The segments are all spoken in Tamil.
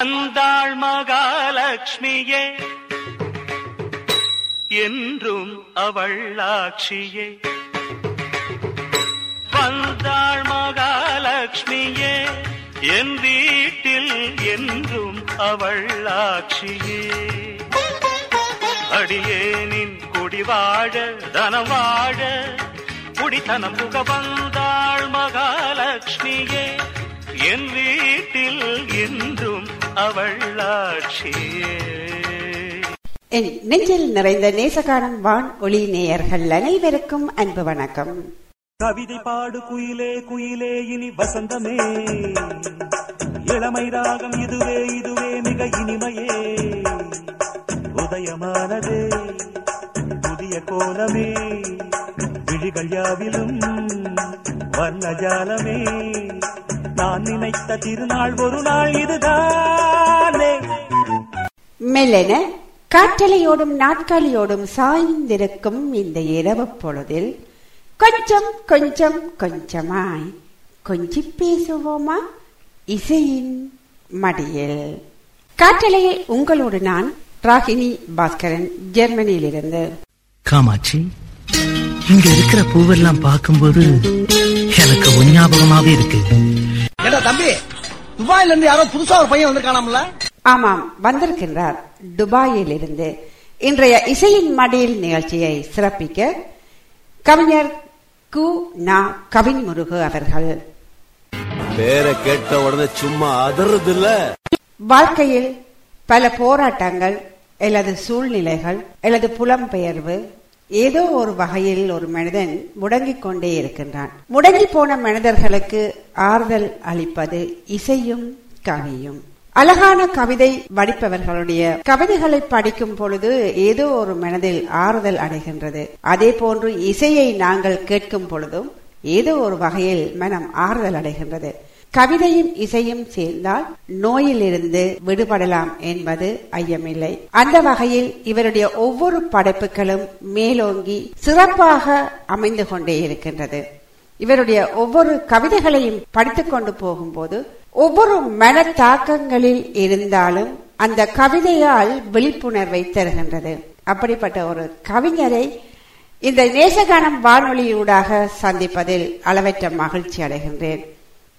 வந்தாள் மகாலட்சுமியே என்றும் அவள்ளாட்சியே வந்தாள் மகாலட்சுமியே என் வீட்டில் என்றும் அவள்ளாட்சியே அடியேனின் குடி வாழ தனம் வாழ குடித்தனம் புக வந்தாள் மகாலட்சுமியே என் வீட்டில் என்றும் அவள் ஆட்சியே என் நெஞ்சில் நிறைந்த நேசகானம் வான் ஒளி நேயர்கள் அனைவருக்கும் அன்பு வணக்கம். கவிதை பாடு குயிலே குயிலே இனி வசந்தமே. இளமை ராகம் இதுவே இதுவே மிக இனிமையே. உதயமானதே புதிய கோலமே. விழிகள் யாவிலும் வர்ணஜாலமே நான் நினைத்த திருநாள் ஒரு நாள் இதுதானே. மெல்லென காற்றலையோடும் நாட்காலியோடும் சாய்ந்திருக்கும் இந்த இரவு பொழுதில் கொஞ்சம் கொஞ்சம் கொஞ்சமாய் கொஞ்சி பேசுவோமா? இசையின் மடியில். காற்றலையில் உங்களோடு நான் ராகினி பாஸ்கரன் ஜெர்மனியிலிருந்து. காமாட்சி இங்க இருக்கிற பூவெல்லாம் பார்க்கும்போது எனக்கு உன் ஞாபகமாவே இருக்கு. தம்பி துபாயில இருந்து யாரோ புதுசா ஒரு பையன் வந்திருக்கானாம்ல ஆமாம் வந்திருக்கின்றார். துபாயில் இருந்து இன்றைய இசையின் மடியில் நிகழ்ச்சியை சிறப்பிக்க கவிஞர் கு. நா. கவின் முருகு அவர்கள். பேரை கேட்ட உடனே சும்மா அதறது இல்ல வாழ்க்கையில் பல போராட்டங்கள் அல்லது சூழ்நிலைகள் அல்லது புலம்பெயர்வு ஏதோ ஒரு வகையில் ஒரு மனிதன் முடங்கிக் கொண்டே இருக்கின்றான். முடங்கி போன மனிதர்களுக்கு ஆறுதல் அளிப்பது இசையும் கவியும். அழகான கவிதை வடிப்பவர்களுடைய கவிதைகளை படிக்கும் பொழுது ஏதோ ஒரு மனதில் ஆறுதல் அடைகின்றது. அதே போன்று இசையை நாங்கள் கேட்கும் பொழுதும் ஏதோ ஒரு வகையில் மனம் ஆறுதல் அடைகின்றது. கவிதையும் இசையும் சேர்ந்தால் நோயிலிருந்து விடுபடலாம் என்பது ஐயமில்லை. அந்த வகையில் இவருடைய ஒவ்வொரு படைப்புகளும் மேலோங்கி சிறப்பாக அமைந்து கொண்டே இருக்கின்றது. இவருடைய ஒவ்வொரு கவிதைகளையும் படித்துக் கொண்டு போகும்போது ஒவ்வொரு மன தாக்கங்களில் இருந்தாலும் அந்த கவிதையால் விழிப்புணர்வை தருகின்றது. அப்படிப்பட்ட ஒரு கவிஞரை இந்த நேசகானம் வானொலியூடாக சந்திப்பதில் அளவற்ற மகிழ்ச்சி அடைகின்றேன்.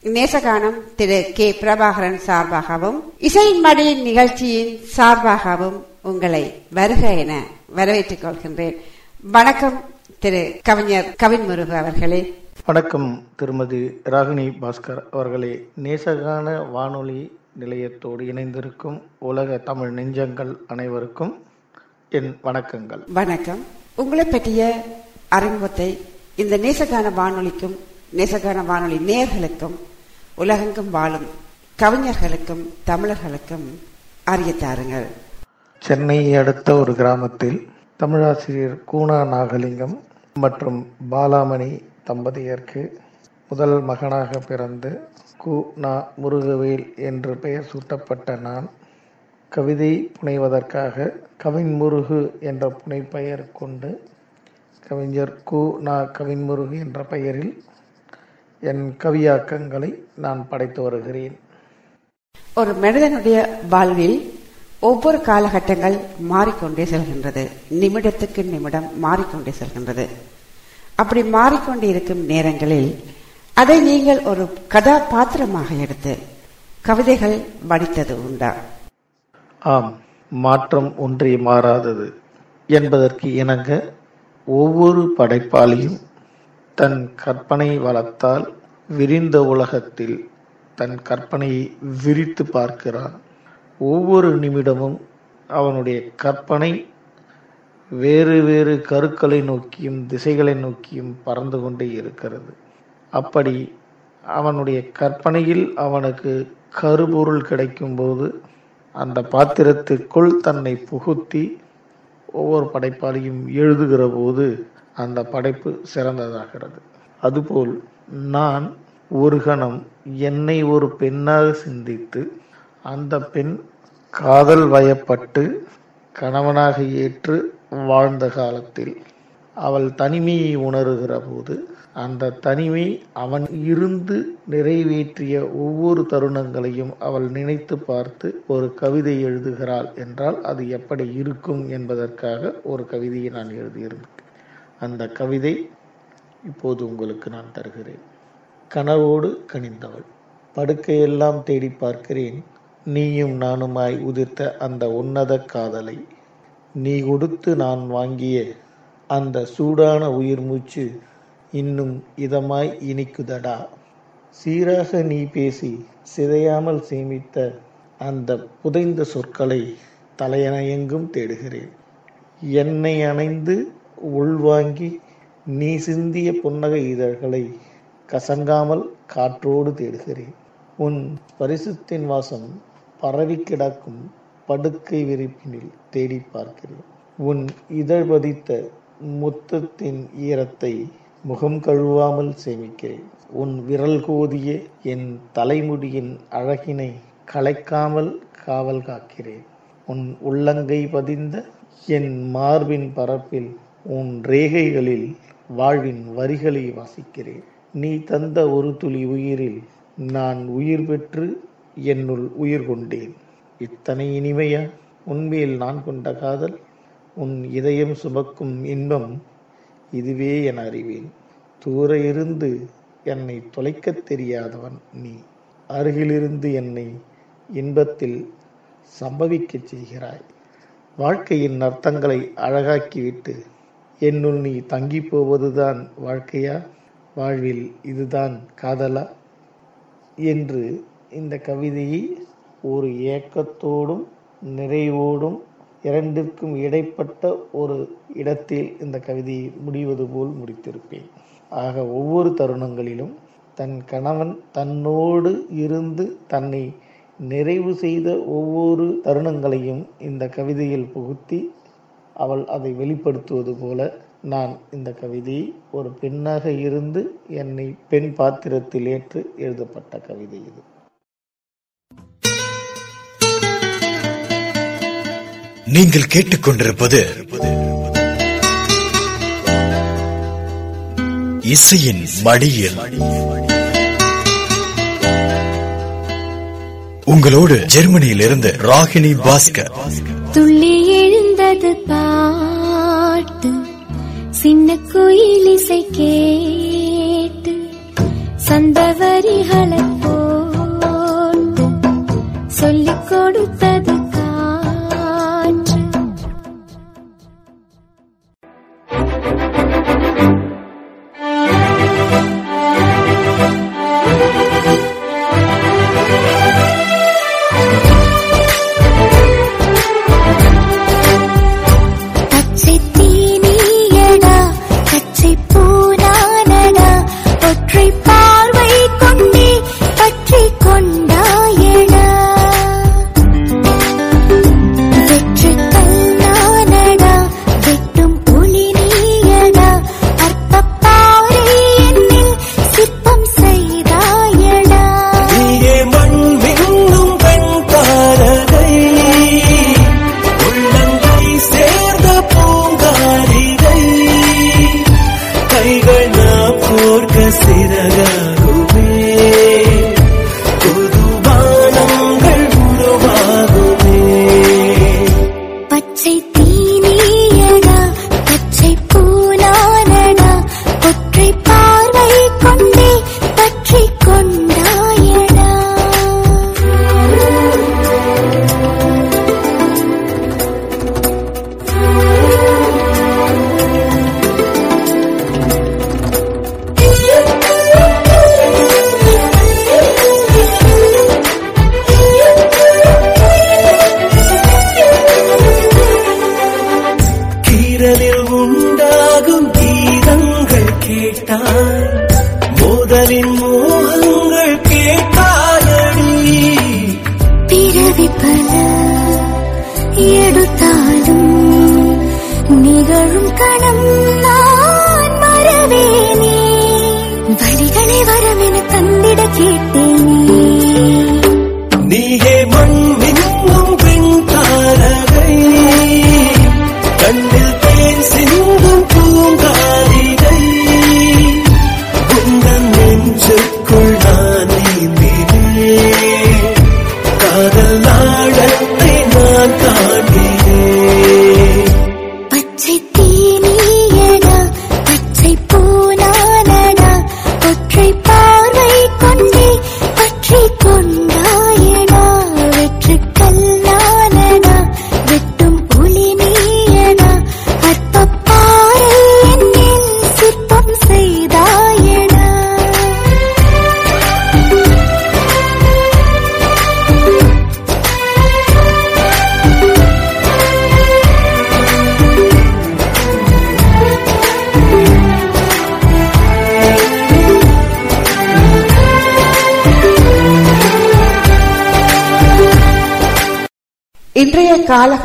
நேசகானம் திரு கே. பிரபாகரன் சார்பாகவும் இசையின் மடியின் நிகழ்ச்சியின் சார்பாகவும் உங்களை வருக என வரவேற்றுக் கொள்கின்றேன். வணக்கம் திரு கவிஞர் கவின் முருகு அவர்களே. வணக்கம் திருமதி ராகினி பாஸ்கர் அவர்களே. நேசகான வானொலி நிலையத்தோடு இணைந்திருக்கும் உலக தமிழ் நெஞ்சங்கள் அனைவருக்கும் என் வணக்கங்கள். வணக்கம். உங்களை பற்றிய அறிமுகத்தை இந்த நேசகான வானொலிக்கும் நேசகான வானொலி நேர்களுக்கும் உலகெங்கும் வாழும் கவிஞர்களுக்கும் தமிழர்களுக்கும் அறியத்தாருங்கள் சென்னையை அடுத்த ஒரு கிராமத்தில் தமிழாசிரியர் கூணா நாகலிங்கம் மற்றும் பாலாமணி தம்பதியருக்கு முதல் மகனாக பிறந்து கு நா முருகவேல் என்று பெயர் சூட்டப்பட்ட நான் கவிதை புனைவதற்காக கவின்முருகு என்ற புனைப்பெயர் கொண்டு கவிஞர் கு நா கவின்முருகு என்ற பெயரில் என் கவியாக்கங்களை நான் படைத்து வருகிறேன். ஒரு மனிதனுடைய வாழ்வில் ஒவ்வொரு காலகட்டங்கள் மாறிக்கொண்டே செல்கின்றது. நிமிடத்துக்கு நிமிடம் மாறிக்கொண்டே செல்கின்றது. அப்படி மாறிக்கொண்டே இருக்கும் நேரங்களில் அதை நீங்கள் ஒரு கதாபாத்திரமாக எடுத்து கவிதைகள் வடித்தது உண்டா? ஆம் மாற்றம் ஒன்றே மாறாதது. என்பதற்கு இணங்க ஒவ்வொரு படைப்பாளியும் தன் கற்பனை வளத்தால் விரிந்த உலகத்தில் தன் கற்பனையை விரித்து பார்க்கிறான். ஒவ்வொரு நிமிடமும் அவனுடைய கற்பனை வேறு வேறு கருக்களை நோக்கியும் திசைகளை நோக்கியும் பறந்து கொண்டே இருக்கிறது. அப்படி அவனுடைய கற்பனையில் அவனுக்கு கருபொருள் கிடைக்கும்போது அந்த பாத்திரத்திற்குள் தன்னை புகுத்தி ஒவ்வொரு படைப்பாளியும் எழுதுகிற போது அந்த படைப்பு சிறந்ததாகிறது. அதுபோல் நான் ஒரு கணம் என்னை ஒரு பெண்ணாக சிந்தித்து அந்த பெண் காதல் வயப்பட்டு கணவனாக ஏற்று வாழ்ந்த காலத்தில் அவள் தனிமையை உணர்கிற போது அந்த தனிமை அவன் இருந்து நிறைவேற்றிய ஒவ்வொரு தருணங்களையும் அவள் நினைத்து பார்த்து ஒரு கவிதை எழுதுகிறாள் என்றால் அது எப்படி இருக்கும் என்பதற்காக ஒரு கவிதையை நான் எழுதியிருந்தேன். அந்த கவிதை இப்போது உங்களுக்கு நான் தருகிறேன். கனவோடு கனிந்தவள். படுக்கையெல்லாம் தேடி பார்க்கிறேன். நீயும் நானுமாய் உதிர்த்த அந்த உன்னத காதலை. நீ கொடுத்து நான் வாங்கிய அந்த சூடான உயிர் மூச்சு இன்னும் இதமாய் இனிக்குதடா. சீராக நீ பேசி சிதையாமல் சேமித்த அந்த புதைந்த சொற்களை தலையணையெங்கும் தேடுகிறேன். என்னை அணைந்து உள்வாங்கி நீ சிந்திய புன்னகை இதழ்களை கசங்காமல் காற்றோடு தேடுகிறேன். உன் பரிசுத்தின் வாசம் பரவி கிடக்கும் படுக்கை விரிப்பினில் தேடி பார்க்கிறேன். உன் இதழ் பதித்த முத்தத்தின் ஈரத்தை முகம் கழுவாமல் சேமிக்கிறேன். உன் விரல் கோதிய என் தலைமுடியின் அழகினை கலைக்காமல் காவல் காக்கிறேன். உன் உள்ளங்கை பதிந்த என் மார்பின் பரப்பில் உன் ரேகைகளில் வாழ்வின் வரிகளை வாசிக்கிறேன். நீ தந்த ஒரு துளி உயிரில் நான் உயிர் பெற்று என்னுள் உயிர் கொண்டேன். இத்தனை இனிமையா உண்மையில் நான் கொண்ட காதல் உன் இதயம் சுமக்கும் இன்பம் இதுவே என அறிவேன். தூர இருந்து என்னை தொலைக்கத் தெரியாதவன் நீ. அருகிலிருந்து என்னை இன்பத்தில் சம்பவிக்கச் செய்கிறாய். வாழ்க்கையின் அர்த்தங்களை அழகாக்கிவிட்டு என்னுள் நீ தங்கி போவதுதான் வாழ்க்கையா? வாழ்வில் இதுதான் காதலா? என்று இந்த கவிதையை ஒரு ஏக்கத்தோடும் நிறைவோடும் இரண்டிற்கும் இடைப்பட்ட ஒரு இடத்தில் இந்த கவிதையை முடிவது போல் முடித்திருப்பேன். ஆக ஒவ்வொரு தருணங்களிலும் தன் கணவன் தன்னோடு இருந்து தன்னை நிறைவு செய்த ஒவ்வொரு தருணங்களையும் இந்த கவிதையில் புகுத்தி அவள் அதை வெளிப்படுத்துவது போல நான் இந்த கவிதையை ஒரு பெண்ணாக இருந்து என்னை பெண் பாத்திரத்தில் ஏற்று எழுதப்பட்ட கவிதை இது. நீங்கள் கேட்டுக்கொண்டிருப்பது இசையின் மடியில். உங்களோடு ஜெர்மனியில் இருந்து ராகினி பாஸ்கர். துள்ளி எழுந்தது பாட்டு சின்ன குயில் இசை கேட்டு சந்த வரிகளை போட்டு சொல்லிக் கொடுத்தது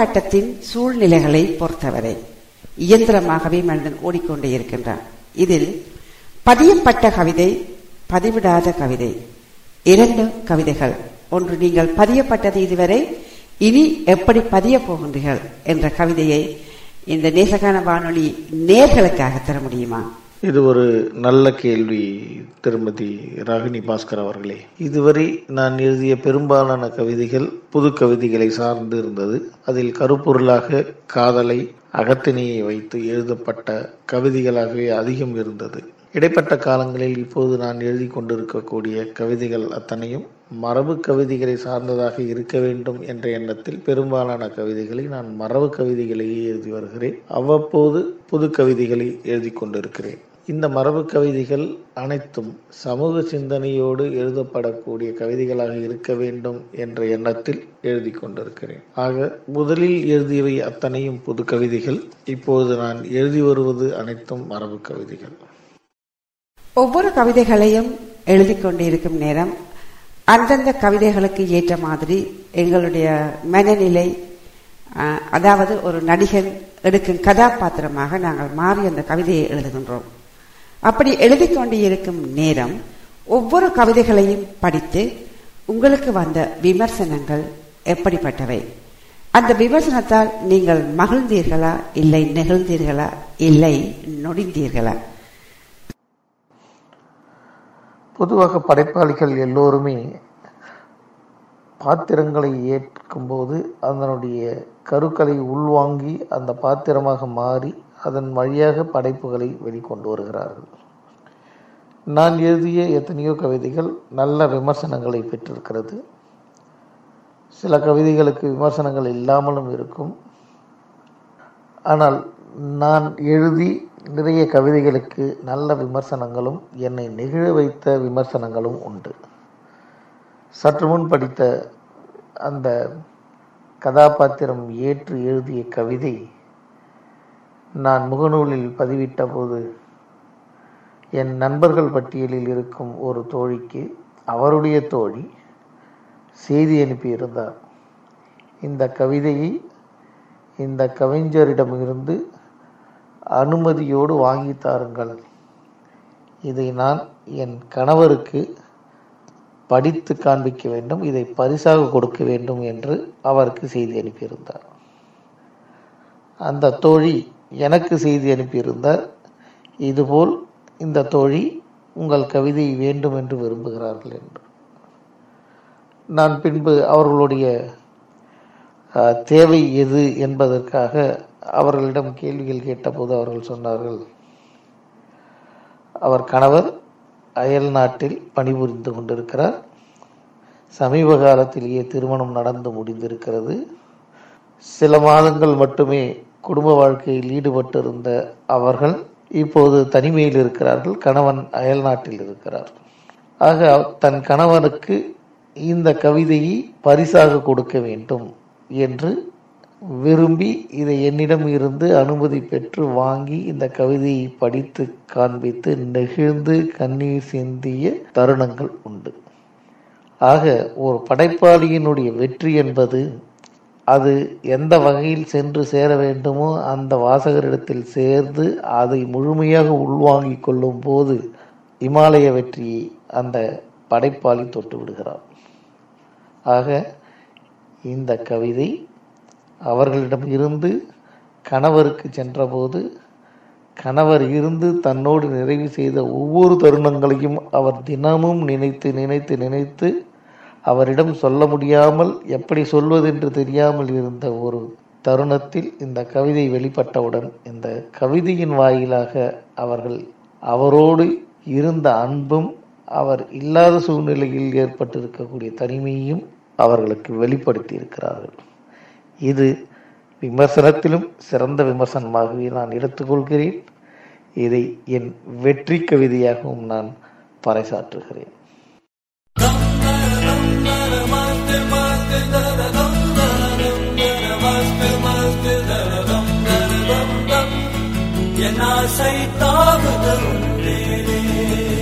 காலகட்டத்தின் சூழ்நிலைகளை பொறுத்தவரை இயந்திரமாகவே மனிதன் ஓடிக்கொண்டே இருக்கின்றான். இதில் பதியப்பட்ட கவிதை பதிவிடாத கவிதை இரண்டு கவிதைகள். ஒன்று நீங்கள் பதியப்பட்டது இதுவரை இனி எப்படி பதிய போகின்றீர்கள் என்ற கவிதையை இந்த நேசகான வானொலி நேர்களுக்காக தர முடியுமா? இது ஒரு நல்ல கேள்வி திருமதி ராகினி பாஸ்கர் அவர்களே. இதுவரை நான் எழுதிய பெரும்பாலான கவிதைகள் புது கவிதைகளை சார்ந்து இருந்தது. அதில் கருப்பொருளாக காதலை அகத்தினியை வைத்து எழுதப்பட்ட கவிதைகளாகவே அதிகம் இருந்தது. இடைப்பட்ட காலங்களில் இப்போது நான் எழுதி கொண்டிருக்கக்கூடிய கவிதைகள் அத்தனையும் மரபு கவிதைகளை சார்ந்ததாக இருக்க வேண்டும் என்ற எண்ணத்தில் பெரும்பாலான கவிதைகளை நான் மரபு கவிதைகளையே எழுதி வருகிறேன். அவ்வப்போது புது கவிதைகளை எழுதி கொண்டிருக்கிறேன். இந்த மரபு கவிதைகள் அனைத்தும் சமூக சிந்தனையோடு எழுதப்படக்கூடிய கவிதைகளாக இருக்க வேண்டும் என்ற எண்ணத்தில் எழுதி கொண்டிருக்கிறேன். ஆக முதலில் எழுதியவை அத்தனையும் புது கவிதைகள். இப்போது நான் எழுதி வருவது அனைத்தும் மரபு கவிதைகள். ஒவ்வொரு கவிதைகளையும் எழுதி கொண்டிருக்கும் நேரம் அந்தந்த கவிதைகளுக்கு ஏற்ற மாதிரி எங்களுடைய மனநிலை அதாவது ஒரு நடிகன் எடுக்கும் கதாபாத்திரமாக நாங்கள் மாறி அந்த கவிதையை எழுதுகின்றோம். அப்படி எழுதி கொண்டு இருக்கும் நேரம் ஒவ்வொரு கவிதைகளையும் படித்து உங்களுக்கு வந்த விமர்சனங்கள் எப்படிப்பட்டவை? அந்த விமர்சனத்தால் நீங்கள் மகிழ்ந்தீர்களா? இல்லை நெகிழ்ந்தீர்களா? இல்லை நொடிந்தீர்களா? பொதுவாக படைப்பாளிகள் எல்லோருமே பாத்திரங்களை ஏற்கும்போது அதனுடைய கருக்களை உள்வாங்கி அந்த பாத்திரமாக மாறி அதன் வழியாக படைப்புகளை வெளிக்கொண்டு வருகிறார்கள். நான் எழுதிய எத்தனையோ கவிதைகள் நல்ல விமர்சனங்களை பெற்றிருக்கிறது. சில கவிதைகளுக்கு விமர்சனங்கள் இல்லாமலும் இருக்கும். ஆனால் நான் எழுதி நிறைய கவிதைகளுக்கு நல்ல விமர்சனங்களும் என்னை நெகிழ வைத்த விமர்சனங்களும் உண்டு. சற்று முன் படித்த அந்த கதாபாத்திரம் ஏற்று எழுதிய கவிதை நான் முகநூலில் பதிவிட்ட போது என் நண்பர்கள் பட்டியலில் இருக்கும் ஒரு தோழிக்கு அவருடைய தோழி செய்தி அனுப்பியிருந்தார். இந்த கவிதையை இந்த கவிஞரிடமிருந்து அனுமதியோடு வாங்கி தாருங்கள். இதை நான் என் கணவருக்கு படித்து காண்பிக்க வேண்டும் இதை பரிசாக கொடுக்க வேண்டும் என்று அவருக்கு செய்தி அனுப்பியிருந்தார். அந்த தோழி எனக்கு செய்தி அனுப்பியிருந்தார். இதுபோல் இந்த தோழி உங்கள் கவிதை வேண்டும் என்று விரும்புகிறார்கள் என்று. நான் பின்பு அவர்களுடைய தேவை எது என்பதற்காக அவர்களிடம் கேள்விகள் கேட்டபோது அவர்கள் சொன்னார்கள் அவர் கணவர் அயல் நாட்டில் பணிபுரிந்து கொண்டிருக்கிறார். சமீப காலத்திலேயே திருமணம் நடந்து முடிந்திருக்கிறது. சில மாதங்கள் மட்டுமே குடும்ப வாழ்க்கையில் ஈடுபட்டிருந்த அவர்கள் இப்போது தனிமையில் இருக்கிறார்கள். கணவன் அயல்நாட்டில் இருக்கிறார். ஆக தன் கணவனுக்கு இந்த கவிதையை பரிசாக கொடுக்க வேண்டும் என்று விரும்பி இதை என்னிடம் இருந்து அனுமதி பெற்று வாங்கி இந்த கவிதையை படித்து காண்பித்து நெகிழ்ந்து கண்ணீர் சிந்திய தருணங்கள் உண்டு. ஆக ஒரு படைப்பாளியினுடைய வெற்றி என்பது அது எந்த வகையில் சென்று சேர வேண்டுமோ அந்த வாசகரிடத்தில் சேர்ந்து அதை முழுமையாக உள்வாங்கிக் கொள்ளும் போது இமாலய வெற்றியை அந்த படைப்பாளி தொட்டு விடுகிறார். ஆக இந்த கவிதை அவர்களிடம் இருந்து கணவருக்கு சென்றபோது கணவர் இருந்து தன்னோடு நிறைவு செய்த ஒவ்வொரு தருணங்களையும் அவர் தினமும் நினைத்து நினைத்து நினைத்து அவரிடம் சொல்ல முடியாமல் எப்படி சொல்வதென்று தெரியாமல் இருந்த ஒரு தருணத்தில் இந்த கவிதை வெளிப்பட்டவுடன் இந்த கவிதையின் வாயிலாக அவர்கள் அவரோடு இருந்த அன்பும் அவர் இல்லாத சூழ்நிலையில் ஏற்பட்டிருக்கக்கூடிய தனிமையும் அவர்களுக்கு வெளிப்படுத்தி இருக்கிறார்கள் இது விமர்சனத்திலும் சிறந்த விமர்சனமாகவே நான் எடுத்துக்கொள்கிறேன். இதை என் வெற்றி கவிதையாகவும் நான் பறைசாற்றுகிறேன். என் ஆசை தாகுதல் ககரி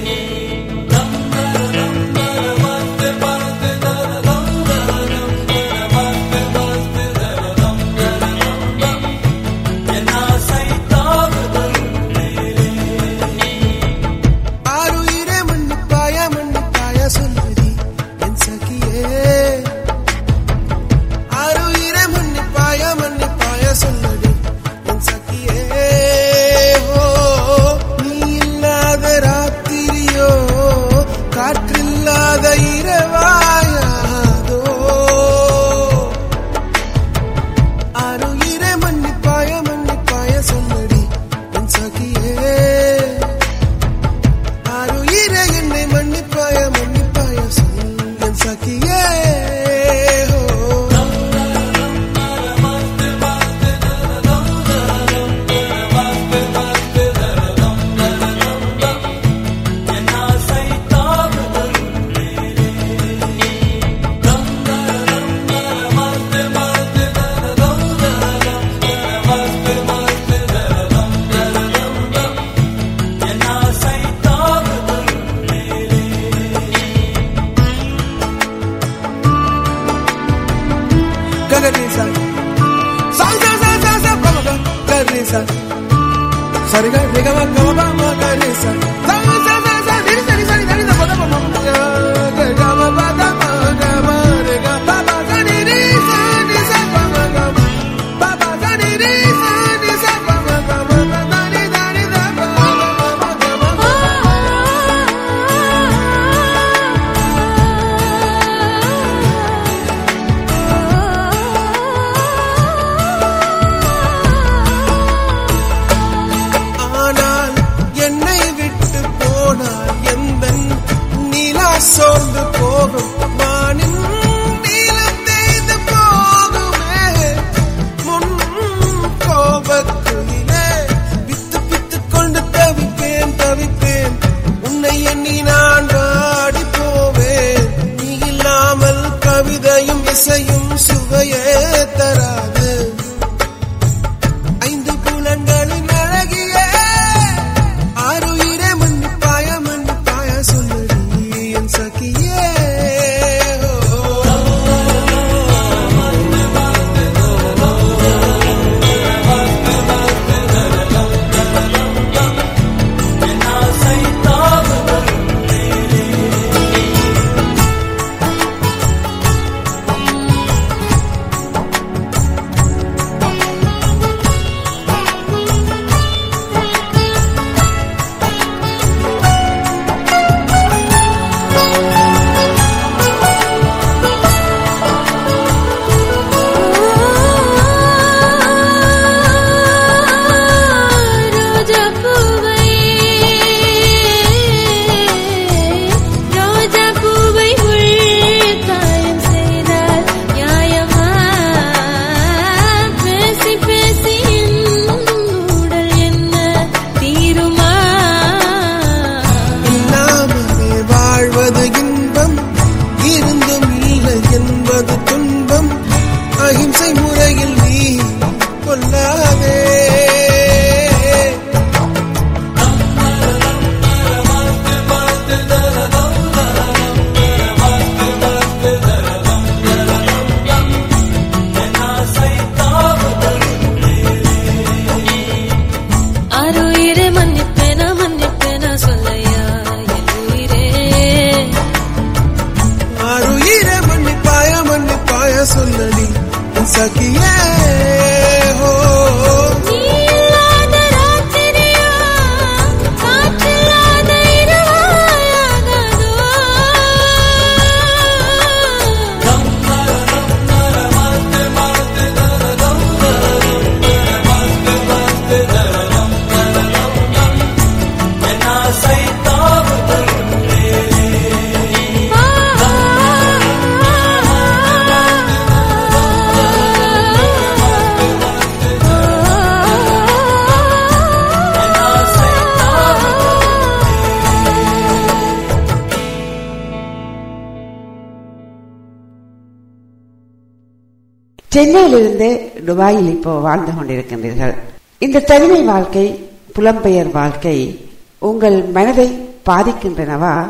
சென்னையிலிருந்து துபாயில் இப்போ வாழ்ந்து கொண்டிருக்கின்றீர்கள். இந்த தனிமை வாழ்க்கை புலம்பெயர் வாழ்க்கை உங்கள் மனதை பாதிக்கின்றனவா?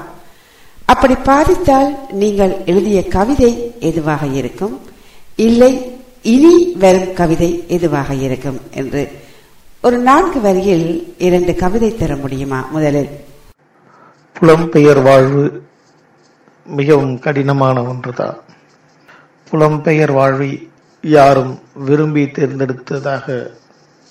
அப்படி பாதித்தால் நீங்கள் எழுதிய கவிதை எதுவாக இருக்கும்? இல்லை இனி வரும் கவிதை எதுவாக இருக்கும் என்று. ஒரு நான்கு வரியில் இரண்டு கவிதை தர முடியுமா முதலில்? புலம்பெயர் வாழ்வு மிகவும் கடினமான ஒன்றுதான். புலம்பெயர் வாழ்வை யாரும் விரும்பி தேர்ந்தெடுத்ததாக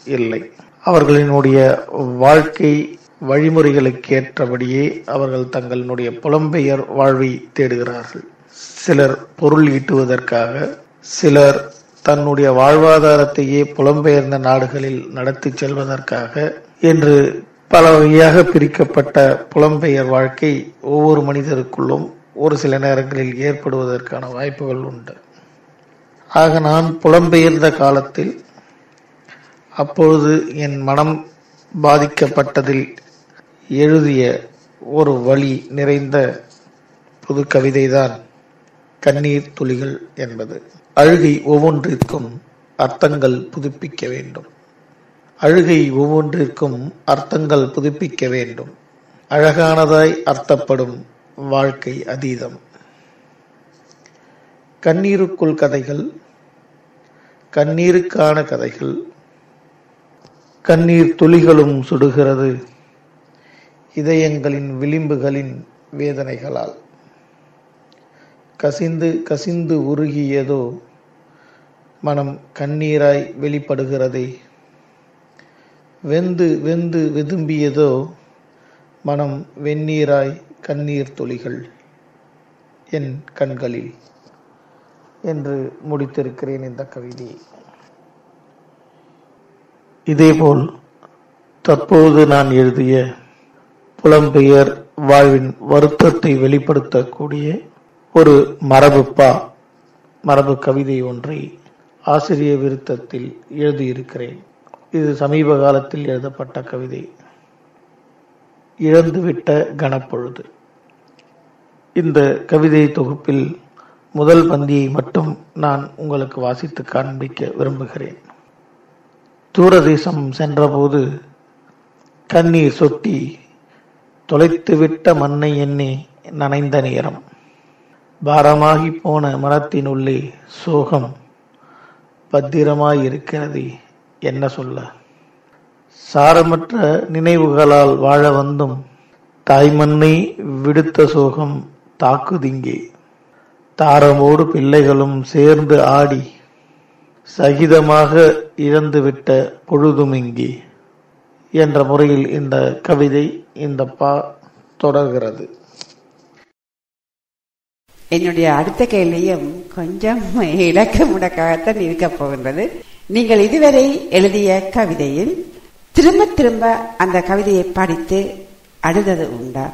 இல்லை. அவர்களினுடைய வாழ்க்கை வழிமுறைகளுக்கு ஏற்றபடியே அவர்கள் தங்களுடைய புலம்பெயர் வாழ்வை தேடுகிறார்கள். சிலர் பொருள் ஈட்டுவதற்காக சிலர் தன்னுடைய வாழ்வாதாரத்தையே புலம்பெயர்ந்த நாடுகளில் நடத்தி செல்வதற்காக என்று பல வகையாக பிரிக்கப்பட்ட புலம்பெயர் வாழ்க்கை ஒவ்வொரு மனிதருக்குள்ளும் ஒரு சில நேரங்களில் ஏற்படுவதற்கான வாய்ப்புகள் உண்டு. ஆக நான் புலம்பெயர்ந்த காலத்தில் அப்பொழுது என் மனம் பாதிக்கப்பட்டதில் எழுதிய ஒரு வழி நிறைந்த புது கவிதைதான் கண்ணீர் துளிகள் என்பது. அழுகை ஒவ்வொன்றிற்கும் அர்த்தங்கள் புதுப்பிக்க வேண்டும். அழுகை ஒவ்வொன்றிற்கும் அர்த்தங்கள் புதுப்பிக்க வேண்டும். அழகானதாய் அர்த்தப்படும் வாழ்க்கை அதீதம். கண்ணீருக்குள் கதைகள் கண்ணீருக்கான கதைகள் கண்ணீர் துளிகளும் சுடுகிறது இதயங்களின் விளிம்புகளின் வேதனைகளால். கசிந்து கசிந்து உருகியதோ மனம் கண்ணீராய் வெளிப்படுகிறதே. வெந்து வெந்து வெதும்பியதோ மனம் வெந்நீராய் கண்ணீர் துளிகள் என் கண்களில். என்று முடித்திருக்கிறேன் இந்த கவிதையை இதேபோல் தற்போது நான் எழுதிய புலம்பெயர் வாழ்வின் வருத்தத்தை வெளிப்படுத்தக்கூடிய ஒரு மரபுப்பா மரபு கவிதை ஒன்றை ஆசிரிய விருத்தத்தில் எழுதியிருக்கிறேன். இது சமீப காலத்தில் எழுதப்பட்ட கவிதை. இழந்துவிட்ட கனப்பொழுது. இந்த கவிதை தொகுப்பில் முதல் பந்தியை மட்டும் நான் உங்களுக்கு வாசித்து காண்பிக்க விரும்புகிறேன். தூரதேசம் சென்றபோது கண்ணீர் சொட்டி தொலைத்துவிட்ட மண்ணை எண்ணி நனைந்த நேரம். பாரமாகி போன மனத்தினுள்ளே சோகம் பத்திரமாயிருக்கிறது என்ன சொல்ல. சாரமற்ற நினைவுகளால் வாழ வந்தும் தாய்மண்ணை விடுத்த சோகம் தாக்குதிங்கே. தாரமோடு பிள்ளைகளும் சேர்ந்து ஆடி சகிதமாக இழந்துவிட்ட பொழுதுமிங்கி என்ற முறையில் இந்த கவிதை இந்த பா தொடர்கிறது. என்னுடைய அடுத்த கேள்வியும் கொஞ்சம் இலக்க முடக்காகத்தான் இருக்க போகின்றது. நீங்கள் இதுவரை எழுதிய கவிதையில் திரும்ப திரும்ப அந்த கவிதையை படித்து அழுதது உண்டா?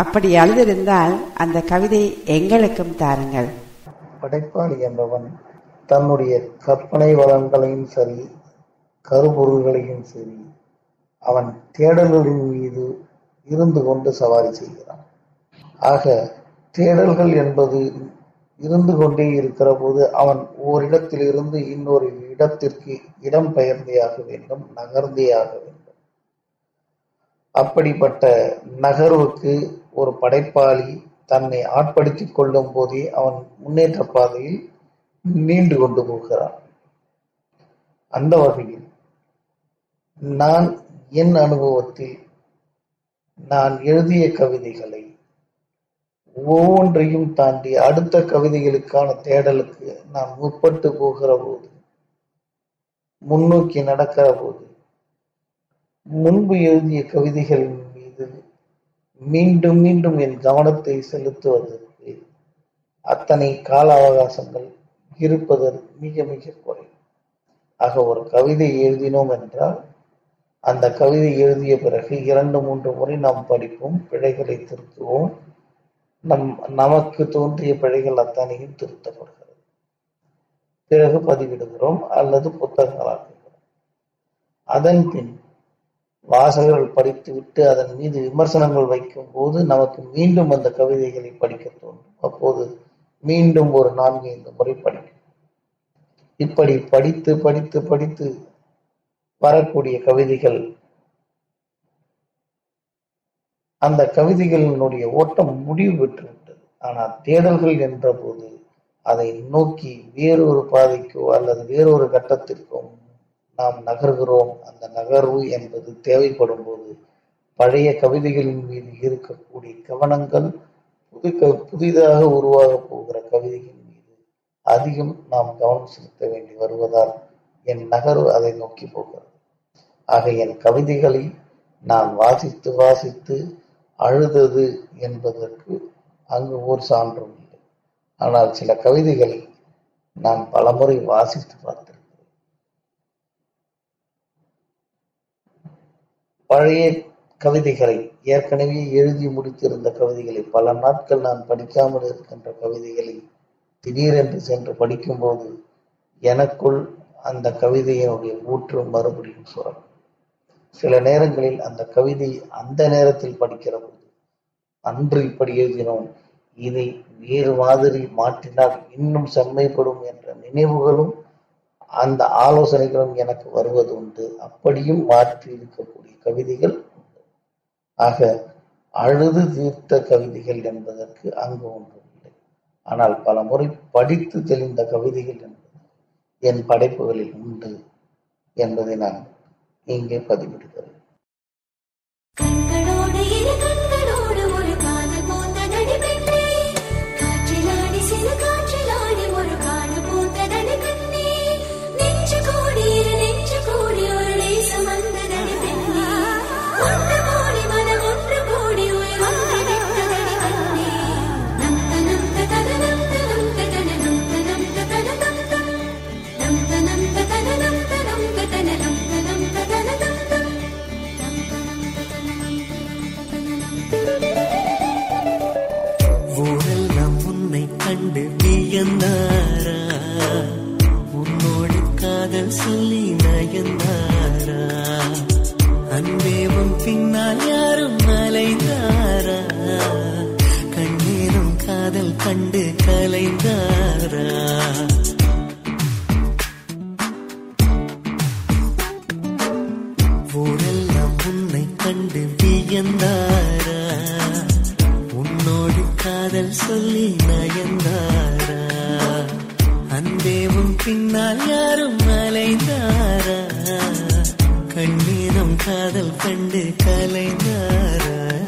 அப்படி அழுதிருந்தால் அந்த கவிதை எங்களுக்கும் தாருங்கள். படைப்பாளி என்பவன் தன்னுடைய கற்பனை வளங்களையும் சரி கருப்பொருள்களையும் சரி அவன் தேடல்களின் மீது இருந்து கொண்டு சவாரி செய்கிறான். ஆக தேடல்கள் என்பது இருந்து கொண்டே இருக்கிற போது அவன் ஓரிடத்தில் இருந்து இன்னொரு இடத்திற்கு இடம் பெயர்ந்தே ஆக வேண்டும் நகர்ந்தே ஆக வேண்டும். அப்படிப்பட்ட நகர்வுக்கு ஒரு படைப்பாளி தன்னை ஆட்படுத்திக் கொள்ளும் போதே அவன் முன்னேற்ற பாதையில் நீண்டு கொண்டு போகிறான். அந்த வகையில் நான் என் அனுபவத்தில் நான் எழுதிய கவிதைகளை ஒவ்வொன்றையும் தாண்டி அடுத்த கவிதைகளுக்கான தேடலுக்கு நான் முற்பட்டு போகிற போது முன்னோக்கி நடக்கிற போது முன்பு எழுதிய கவிதைகளின் மீது மீண்டும் மீண்டும் என் கவனத்தை செலுத்துவதற்கு அத்தனை கால அவகாசங்கள் இருப்பதற்கு மிக மிக குறை ஆக ஒரு கவிதை எழுதினோம் என்றால் அந்த கவிதை எழுதிய பிறகு இரண்டு மூன்று முறை நாம் படிப்போம் பிழைகளை திருத்துவோம். நம் நமக்கு தோன்றிய பிழைகள் அத்தனையும் திருத்தப்படுகிறது. பிறகு பதிவிடுகிறோம் அல்லது புத்தகங்களாக்குகிறோம். அதன் பின் வாசகர்கள் படித்துவிட்டு அதன் மீது விமர்சனங்கள் வைக்கும் போது நமக்கு மீண்டும் அந்த கவிதைகளை படிக்க தோன்றும். அப்போது மீண்டும் ஒரு நான்கு ஐந்து முறை படிக்கும். இப்படி படித்து படித்து படித்து வரக்கூடிய கவிதைகள் அந்த கவிதைகளினுடைய ஓட்டம் முடிவு பெற்றுவிட்டது. ஆனால் தேடல்கள் என்ற போது அதை நோக்கி வேறொரு பாதைக்கோ அல்லது வேறொரு கட்டத்திற்கோ நாம் நகர்கிறோம். அந்த நகர்வு என்பது தேவைப்படும் போது பழைய கவிதைகளின் மீது இருக்கக்கூடிய கவனங்கள் புது க புதிதாக உருவாக போகிற கவிதைகள் மீது அதிகம் நாம் கவனம் செலுத்த வேண்டி வருவதால் என் நகர்வு அதை நோக்கி போகிறது. ஆக என் கவிதைகளை நான் வாசித்து வாசித்து அழுதது என்பதற்கு அங்கு ஒரு சான்றும் இல்லை. ஆனால் சில கவிதைகளை நான் பலமுறை வாசித்து பார்த்தேன் பழைய கவிதைகளை ஏற்கனவே எழுதி முடித்திருந்த கவிதைகளை பல நாட்கள் நான் படிக்காமல் இருக்கின்ற கவிதைகளை திடீரென்று சென்று படிக்கும்போது எனக்குள் அந்த கவிதையினுடைய ஊற்று மறுபடியும் சுரக்கும். சில நேரங்களில் அந்த கவிதை அந்த நேரத்தில் படிக்கிற போது அன்று இப்படி எழுதினோம் இதை வேறு மாதிரி மாற்றினால் இன்னும் செம்மைப்படும் என்ற நினைவுகளும் அந்த ஆலோசனைகளும் எனக்கு வருவது உண்டு. அப்படியும் மாற்றி இருக்கக்கூடிய கவிதைகள் உண்டு. ஆக அழுது தீர்த்த கவிதைகள் என்பதற்கு அங்கு ஒன்று இல்லை. ஆனால் பல முறை படித்து தெளிந்த கவிதைகள் என்பது என் படைப்புகளில் உண்டு என்பதை நான் இங்கே பதிவிடுகிறேன். 心里 பின்னால் யாரும் அலைந்தாரா? கண்ணீரம் காதல் கண்டு கலைந்தாரா?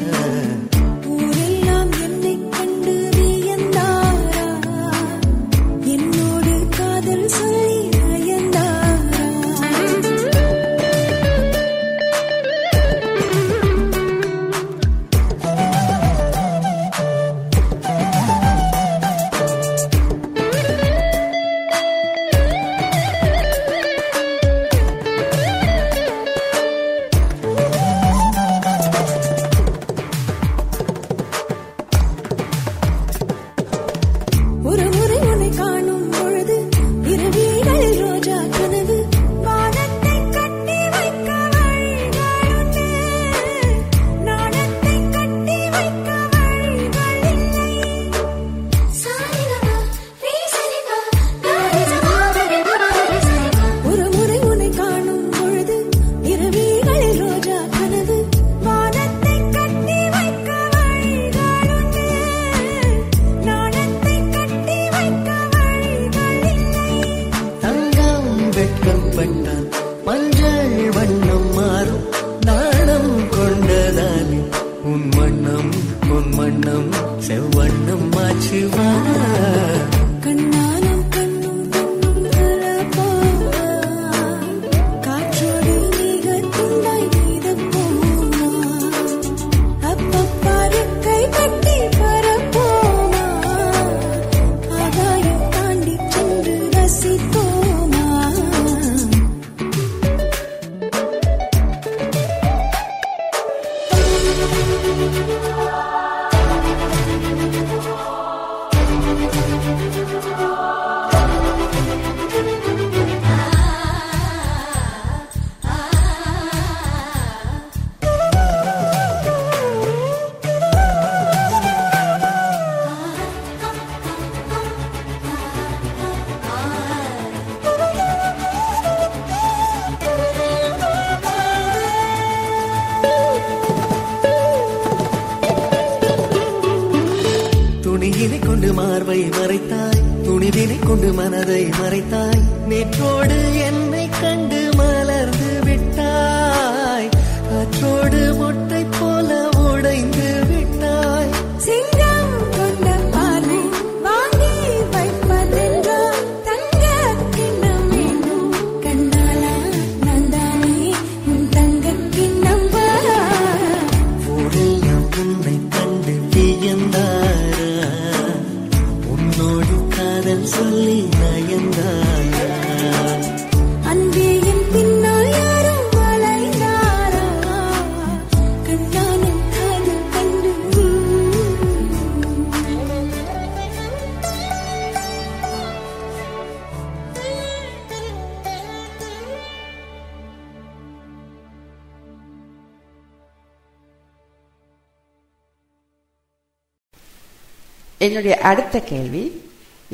என்னுடைய அடுத்த கேள்வி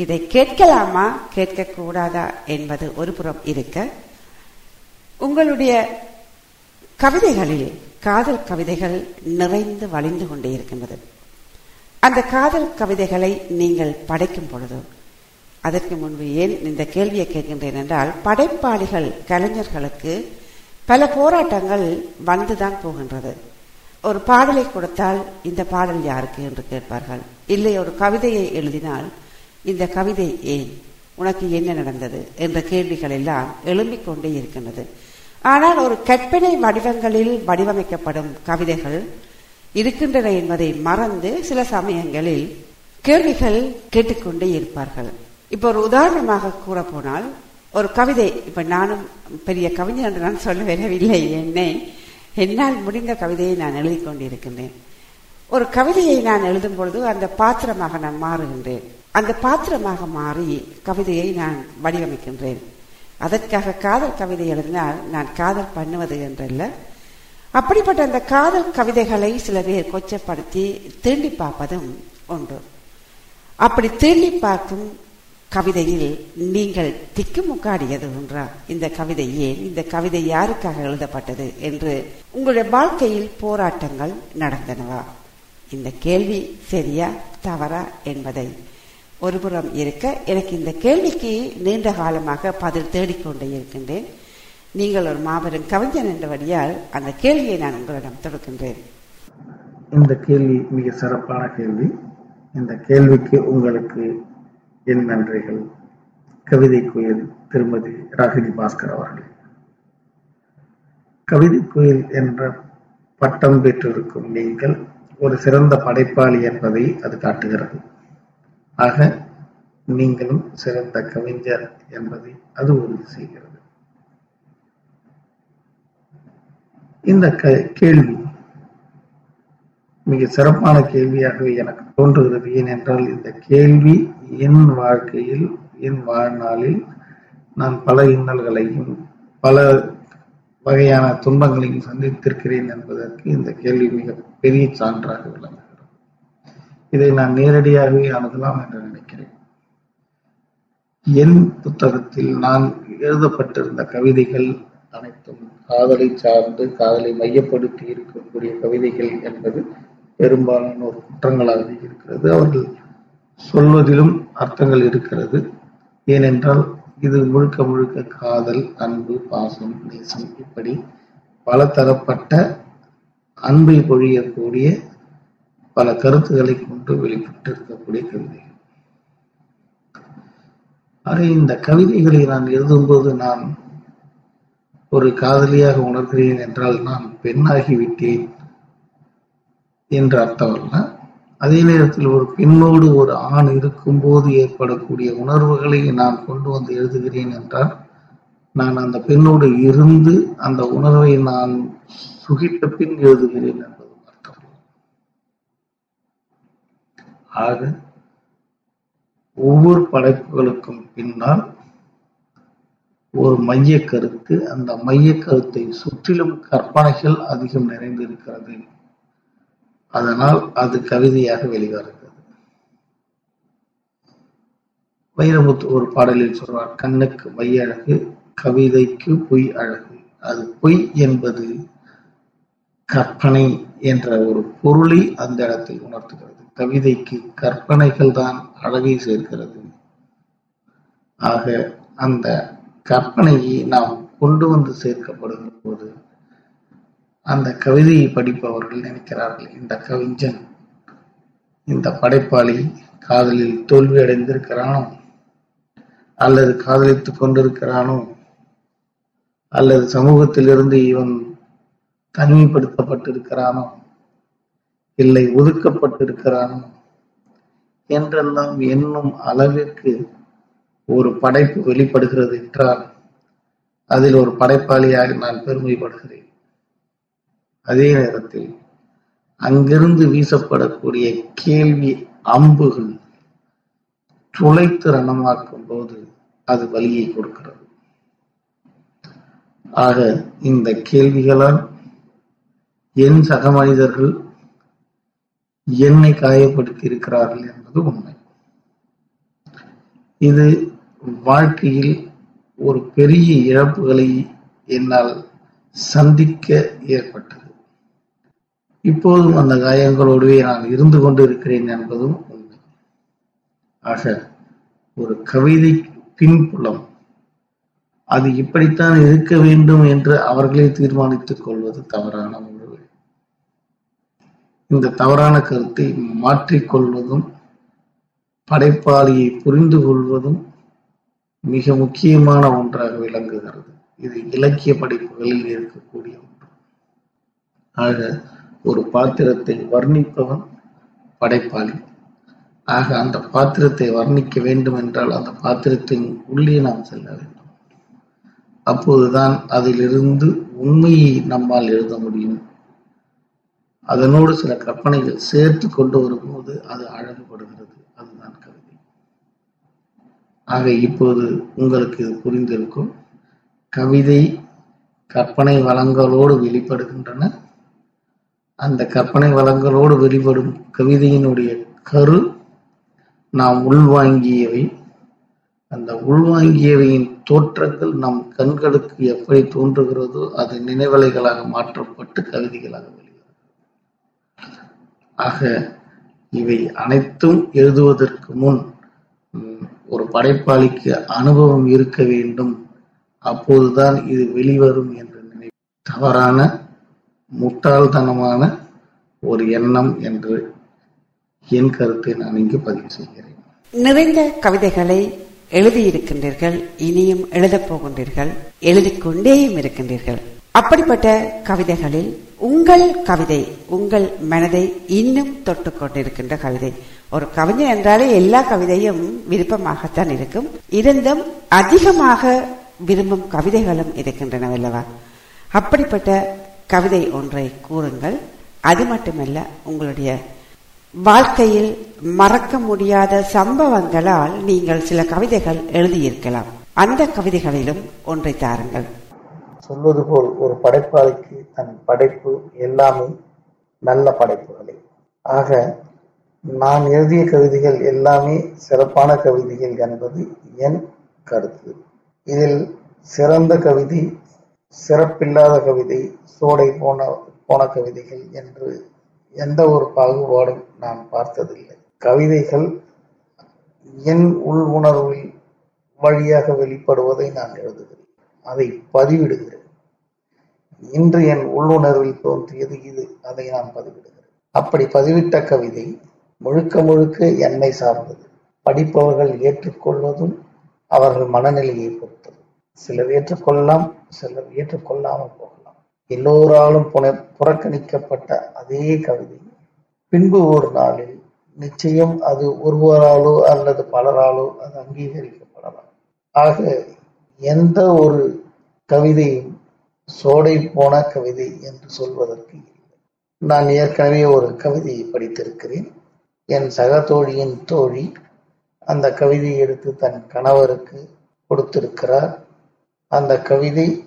இதை கேட்கலாமா கேட்கக்கூடாதா என்பது ஒரு புறம் இருக்க. உங்களுடைய கவிதைகளில் காதல் கவிதைகள் நிறைந்து வழிந்து கொண்டே இருக்கின்றது. அந்த காதல் கவிதைகளை நீங்கள் படைக்கும் பொழுது அதற்கு முன்பு ஏன் இந்த கேள்வியை கேட்கின்றேன் என்றால் படைப்பாளிகள் கலைஞர்களுக்கு பல போராட்டங்கள் வந்துதான் போகின்றது. ஒரு பாடலை கொடுத்தால் இந்த பாடல் யாருக்கு என்று கேட்பார்கள்? இல்லை ஒரு கவிதையை எழுதினால் இந்த கவிதை ஏன்? உனக்கு என்ன நடந்தது? என்ற கேள்விகள் எல்லாம் எழும்பிக் கொண்டே இருக்கின்றது. ஆனால் ஒரு கற்பனை வடிவங்களில் வடிவமைக்கப்படும் கவிதைகள் இருக்கின்றன என்பதை மறந்து சில சமயங்களில் கேள்விகள் கேட்டுக்கொண்டே இருப்பார்கள். இப்போ ஒரு உதாரணமாக கூற போனால் ஒரு கவிதை இப்ப நானும் பெரிய கவிஞர் என்று நான் சொல்ல வரவில்லை என்னை. என்னால் முடிந்த கவிதையை நான் எழுதி கொண்டிருக்கின்றேன் ஒரு கவிதையை நான் எழுதும் பொழுது அந்த பாத்திரமாக நான் மாறுகின்றேன். அந்த பாத்திரமாக மாறி கவிதையை நான் வடிவமைக்கின்றேன். அதற்காக காதல் கவிதை எழுதினால் நான் காதல் பண்ணுவது என்றல்ல. அப்படிப்பட்ட அந்த காதல் கவிதைகளை சில பேர் கொச்சப்படுத்தி தீண்டி பார்ப்பதும் உண்டு. அப்படி தீண்டி பார்க்கும் கவிதையில் நீங்கள் திக்குமுக்காடியது ஒன்றா இந்த கவிதை ஏன்? இந்த கவிதை யாருக்காக எழுதப்பட்டது? என்று உங்களுடைய வாழ்க்கையில் போராட்டங்கள் நடந்தனவா? இந்த கேள்வி சரியா தவறா என்பதை. ஒருபுறம் இருக்க எனக்கு இந்த கேள்விக்கு நீண்ட காலமாக பதில் தேடிக்கொண்டே இருக்கின்றேன். நீங்கள் ஒரு மாபெரும் கவிஞன் என்றபடியால் அந்த கேள்வியை நான் உங்களிடம் தொடுக்கின்றேன். இந்த கேள்வி மிக சிறப்பான கேள்வி. இந்த கேள்விக்கு உங்களுக்கு என் நன்றிகள். கவிதை கோயில் திருமதி ராகினி பாஸ்கர் அவர்கள். கவிதை கோயில் என்ற பட்டம் பெற்றிருக்கும் நீங்கள் ஒரு சிறந்த படைப்பாளி என்பதை அது காட்டுகிறது. ஆக நீங்களும் சிறந்த கவிஞர் என்பதை அது உறுதி செய்கிறது. இந்த க- கேள்வி மிக சிறப்பான கேள்வியாகவே எனக்கு தோன்றுகிறது. ஏனென்றால் இந்த கேள்வி என் வாழ்க்கையில் என் வாழ்நாளில் நான் பல இன்னல்களையும் பல வகையான துன்பங்களையும் சந்தித்திருக்கிறேன் என்பதற்கு இந்த கேள்வி மிக பெரிய சான்றாக விளங்குகிறது. இதை நான் நேரடியாகவே அணுகலாம் என்று நினைக்கிறேன். என் புத்தகத்தில் நான் எழுதப்பட்டிருந்த கவிதைகள் அனைத்தும் காதலை சார்ந்து காதலை மையப்படுத்தி இருக்கக்கூடிய கவிதைகள் என்பது பெரும்பாலானோர் குற்றங்களாக இருக்கிறது. அவர்கள் சொல்வதிலும் அர்த்தங்கள் இருக்கிறது. ஏனென்றால் இது முழுக்க முழுக்க காதல் அன்பு பாசம் நேசம் இப்படி பல தரப்பட்ட அன்பை பொழியக்கூடிய பல கருத்துக்களை கொண்டு வெளிப்பட்டு இருக்கக்கூடிய கவிதைகள். ஆக இந்த கவிதைகளை நான் எழுதும்போது நான் ஒரு காதலியாக உணர்கிறேன் என்றால் நான் பெண்ணாகிவிட்டேன் என்று அர்த்தம் அல்ல. அதே நேரத்தில் ஒரு பெண்ணோடு ஒரு ஆண் இருக்கும்போது ஏற்படக்கூடிய உணர்வுகளை நான் கொண்டு வந்து எழுதுகிறேன் என்றால் நான் அந்த பெண்ணோடு இருந்து அந்த உணர்வை நான் சுகித்த பின் எழுதுகிறேன் என்பது அர்த்தம். ஆக ஒவ்வொரு படைப்புகளுக்கும் பின்னால் ஒரு மைய கருத்து அந்த மைய கருத்தை சுற்றிலும் கற்பனைகள் அதிகம் நிறைந்திருக்கிறது. அதனால் அது கவிதையாக வெளிவருகிறது. வைரமுத்து ஒரு பாடலில் சொல்வார் கண்ணுக்கு மை அழகு கவிதைக்கு பொய் அழகு. அது பொய் என்பது கற்பனை என்ற ஒரு பொருளை அந்த இடத்தில் உணர்த்துகிறது. கவிதைக்கு கற்பனைகள் தான் அழகை சேர்க்கிறது. ஆக அந்த கற்பனையை நாம் கொண்டு வந்து சேர்க்கப்படுகிற போது அந்த கவிதையை படிப்பவர்கள் நினைக்கிறார்கள். இந்த கவிஞன் இந்த படைப்பாளி காதலில் தோல்வி அடைந்திருக்கிறானோ? அல்லது காதலித்துக் கொண்டிருக்கிறானோ? அல்லது சமூகத்திலிருந்து இவன் தனிமைப்படுத்தப்பட்டிருக்கிறானோ? இல்லை ஒதுக்கப்பட்டிருக்கிறானோ? என்றெல்லாம் என்னும் அளவிற்கு ஒரு படைப்பு வெளிப்படுகிறது என்றால் அதில் ஒரு படைப்பாளியாக நான் பெருமைப்படுகிறேன். அதே நேரத்தில் அங்கிருந்து வீசப்படக்கூடிய கேள்வி அம்புகள் துளைத்து ரணமாக்கும் போது அது வலியை கொடுக்கிறது. ஆக இந்த கேள்விகளால் என் சக மனிதர்கள் என்னை காயப்படுத்தி இருக்கிறார்கள் என்பது உண்மை. இது வாழ்க்கையில் ஒரு பெரிய இழப்புகளை என்னால் சந்திக்க ஏற்பட்டது. இப்போதும் அந்த காயங்களோடவே நான் இருந்து கொண்டு இருக்கிறேன் என்பதும் உண்மை. ஆக ஒரு கவிதை பின்புலம் அது இப்படித்தான் இருக்க வேண்டும் என்று அவர்களே தீர்மானித்துக் கொள்வது தவறான உணர்வு இந்த தவறான கருத்தை மாற்றிக்கொள்வதும் படைப்பாளியை புரிந்து கொள்வதும் மிக முக்கியமான ஒன்றாக விளங்குகிறது. இது இலக்கிய படைப்புகளில் இருக்கக்கூடிய ஒன்று. ஆக ஒரு பாத்திரத்தை வர்ணிப்பவன் படைப்பாளி. ஆக அந்த பாத்திரத்தை வர்ணிக்க வேண்டும் என்றால் அந்த பாத்திரத்தின் உள்ளே நாம் செல்ல வேண்டும். அப்போதுதான் அதிலிருந்து உண்மையை நம்மால் எழுத முடியும். அதனோடு சில கற்பனைகள் சேர்த்து கொண்டு வரும்போது அது அழகுபடுகிறது. அதுதான் கவிதை. ஆக இப்போது உங்களுக்கு இது புரிந்திருக்கும். கவிதை கற்பனை வளங்களோடு வெளிப்படுகின்றன. அந்த கற்பனை வளங்களோடு வெளிப்படும் கவிதையினுடைய கரு நாம் உள்வாங்கியவை. அந்த உள்வாங்கியவையின் தோற்றங்கள் நம் கண்களுக்கு எப்படி தோன்றுகிறதோ அது நினைவலைகளாக மாற்றப்பட்டு கவிதைகளாக வெளிவரும் ஆக இவை அனைத்தும் எழுதுவதற்கு முன் ஒரு படைப்பாளிக்கு அனுபவம் இருக்க வேண்டும். அப்போதுதான் இது வெளிவரும் என்று நினை தவறான முட்டாள்தனமான ஒரு எண்ணம் என்று என் கருத்தை நான் இங்கு பதிவு செய்கிறேன். நிறைந்த கவிதைகளை எழுதியிருக்கின்றீர்கள் இனியும் எழுதப் போகின்றீர்கள் எழுதிக்கொண்டேயும் இருக்கின்றீர்கள். அப்படிப்பட்ட கவிதைகளில் உங்கள் கவிதை உங்கள் மனதை இன்னும் தொட்டு கொண்டிருக்கின்ற கவிதை. ஒரு கவிஞர் என்றாலே எல்லா கவிதையும் விருப்பமாகத்தான் இருக்கும். இருந்தும் அதிகமாக விரும்பும் கவிதைகளும் இருக்கின்றனவல்லவா அப்படிப்பட்ட கவிதை ஒன்றை கூறுங்கள். அது மட்டுமல்ல உங்களுடைய வாழ்க்கையில் மறக்க முடியாத சம்பவங்களால் நீங்கள் சில கவிதைகள் எழுதியிருக்கலாம். அந்த கவிதைகளிலும் ஒன்றை தாருங்கள். சொல்வது போல் ஒரு படைப்பாளிக்கு தன் படைப்பு எல்லாமே நல்ல படைப்புகளே. ஆக நான் எழுதிய கவிதைகள் எல்லாமே சிறப்பான கவிதைகள் என்பது என் கருத்து. இதில் சிறந்த கவிதை சிறப்பில்லாத கவிதை சோடை போன போன கவிதைகள் என்று எந்த ஒரு பாகுபாடும் நான் பார்த்ததில்லை. கவிதைகள் என் உள் உணர்வில் வழியாக வெளிப்படுவதை நான் எழுதுகிறேன். அதை பதிவிடுகிறேன். இன்று என் உள்ளுணர்வில் தோன்றியது இது. அதை நான் பதிவிடுகிறேன். அப்படி பதிவிட்ட கவிதை முழுக்க முழுக்க என்னை சார்ந்தது. படிப்பவர்கள் ஏற்றுக்கொள்வதும் அவர்கள் மனநிலையை பொறுத்தது. சிலர் ஏற்றுக்கொள்ளலாம் சிலர் ஏற்றுக்கொள்ளாமல் போகலாம். எல்லோராலும் புன- புறக்கணிக்கப்பட்ட அதே கவிதை. பின்பு ஒரு நாளில் நிச்சயம் அது ஒருவராலோ அல்லது பலராலோ அது அங்கீகரிக்கப்படலாம். ஆக எந்த ஒரு கவிதையும் சோடை போன கவிதை என்று சொல்வதற்கு நான் ஏற்கனவே ஒரு கவிதையை படித்திருக்கிறேன். என் சக தோழியின் தோழி அந்த கவிதையை எடுத்து தன் கணவருக்கு கொடுத்திருக்கிறார். அந்த கவிதை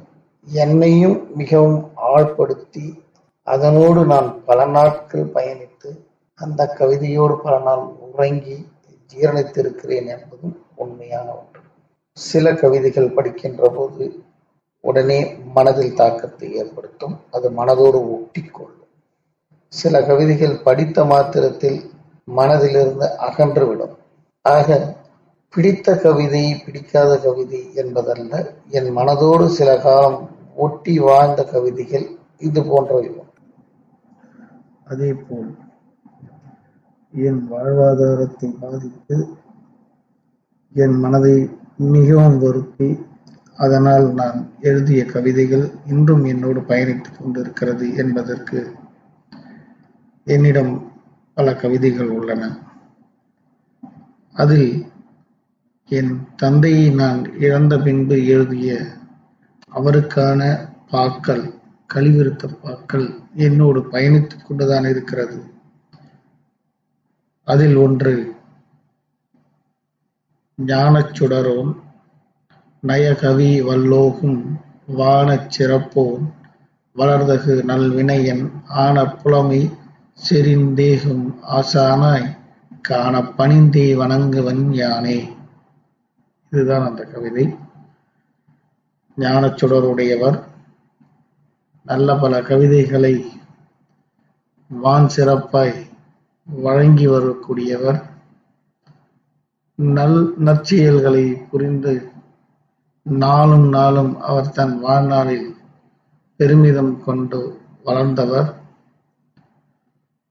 என்னையும் மிகவும் ஆழ்படுத்தி அதனோடு நான் பல நாட்கள் பயணித்து அந்த கவிதையோடு பல நாள் உறங்கி ஜீரணித்திருக்கிறேன் என்பதும் உண்மையான ஒன்று. சில கவிதைகள் படிக்கின்ற போது உடனே மனதில் தாக்கத்தை ஏற்படுத்தும். அது மனதோடு ஒட்டிக்கொள்ளும். சில கவிதைகள் படித்த மாத்திரத்தில் மனதிலிருந்து அகன்றுவிடும். ஆக பிடித்த கவிதை பிடிக்காத கவிதை என்பதல்ல. என் மனதோடு சில காலம் ஒட்டி வாழ்ந்த கவிதைகள் இது போன்றவை. அதே போல் என் வாழ்வாதாரத்தை பாதித்து என் மனதை மிகவும் வருத்தி அதனால் நான் எழுதிய கவிதைகள் இன்றும் என்னோடு பயணித்துக் கொண்டிருக்கிறது என்பதற்கு என்னிடம் பல கவிதைகள் உள்ளன. அதில் என் தந்தையை நான் இழந்த பின்பு எழுதிய அவருக்கான பாக்கள் கழிவிருத்த பாக்கள் என்னோடு பயணித்துக் கொண்டுதான் இருக்கிறது. அதில் ஒன்று ஞானச் சுடரோன் நயகவி வல்லோகும் வானச் சிறப்போன் வளர்தகு நல்வினையன் ஆன புலமை செறிந்தேகும் ஆசானாய் காண பணிந்தே வணங்குவன் யானே. இதுதான் அந்த கவிதை. ஞானச்சுடருடையவர். நல்ல பல கவிதைகளை வான் சிறப்பாய் வழங்கி வரக்கூடியவர். நல் நற்செயல்களை புரிந்து நாளும் நாளும் அவர் தன் வாழ்நாளில் பெருமிதம் கொண்டு வளர்ந்தவர்.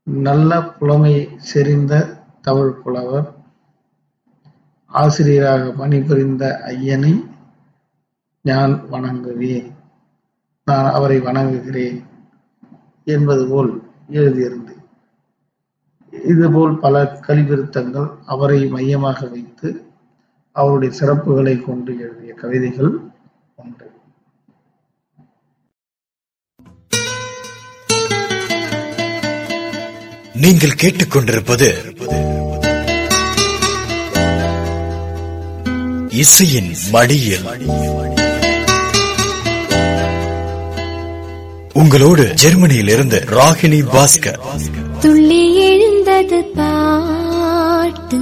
நல்ல புலமை செறிந்த தமிழ் புலவர். ஆசிரியராக பணிபுரிந்த ஐயனை நான் வணங்குவேன். நான் அவரை வணங்குகிறேன் என்பது போல் எழுதியிருந்தேன் இதுபோல் பல கலிவிருத்தங்கள் அவரை மையமாக வைத்து அவருடைய சிறப்புகளை கொண்டு எழுதிய கவிதைகள் உண்டு. நீங்கள் கேட்டுக்கொண்டிருப்பது இசையின் மடியில். உங்களோடு ஜெர்மனியில் இருந்து ராகினி பாஸ்கர். துள்ளி எழுந்தது பாட்டு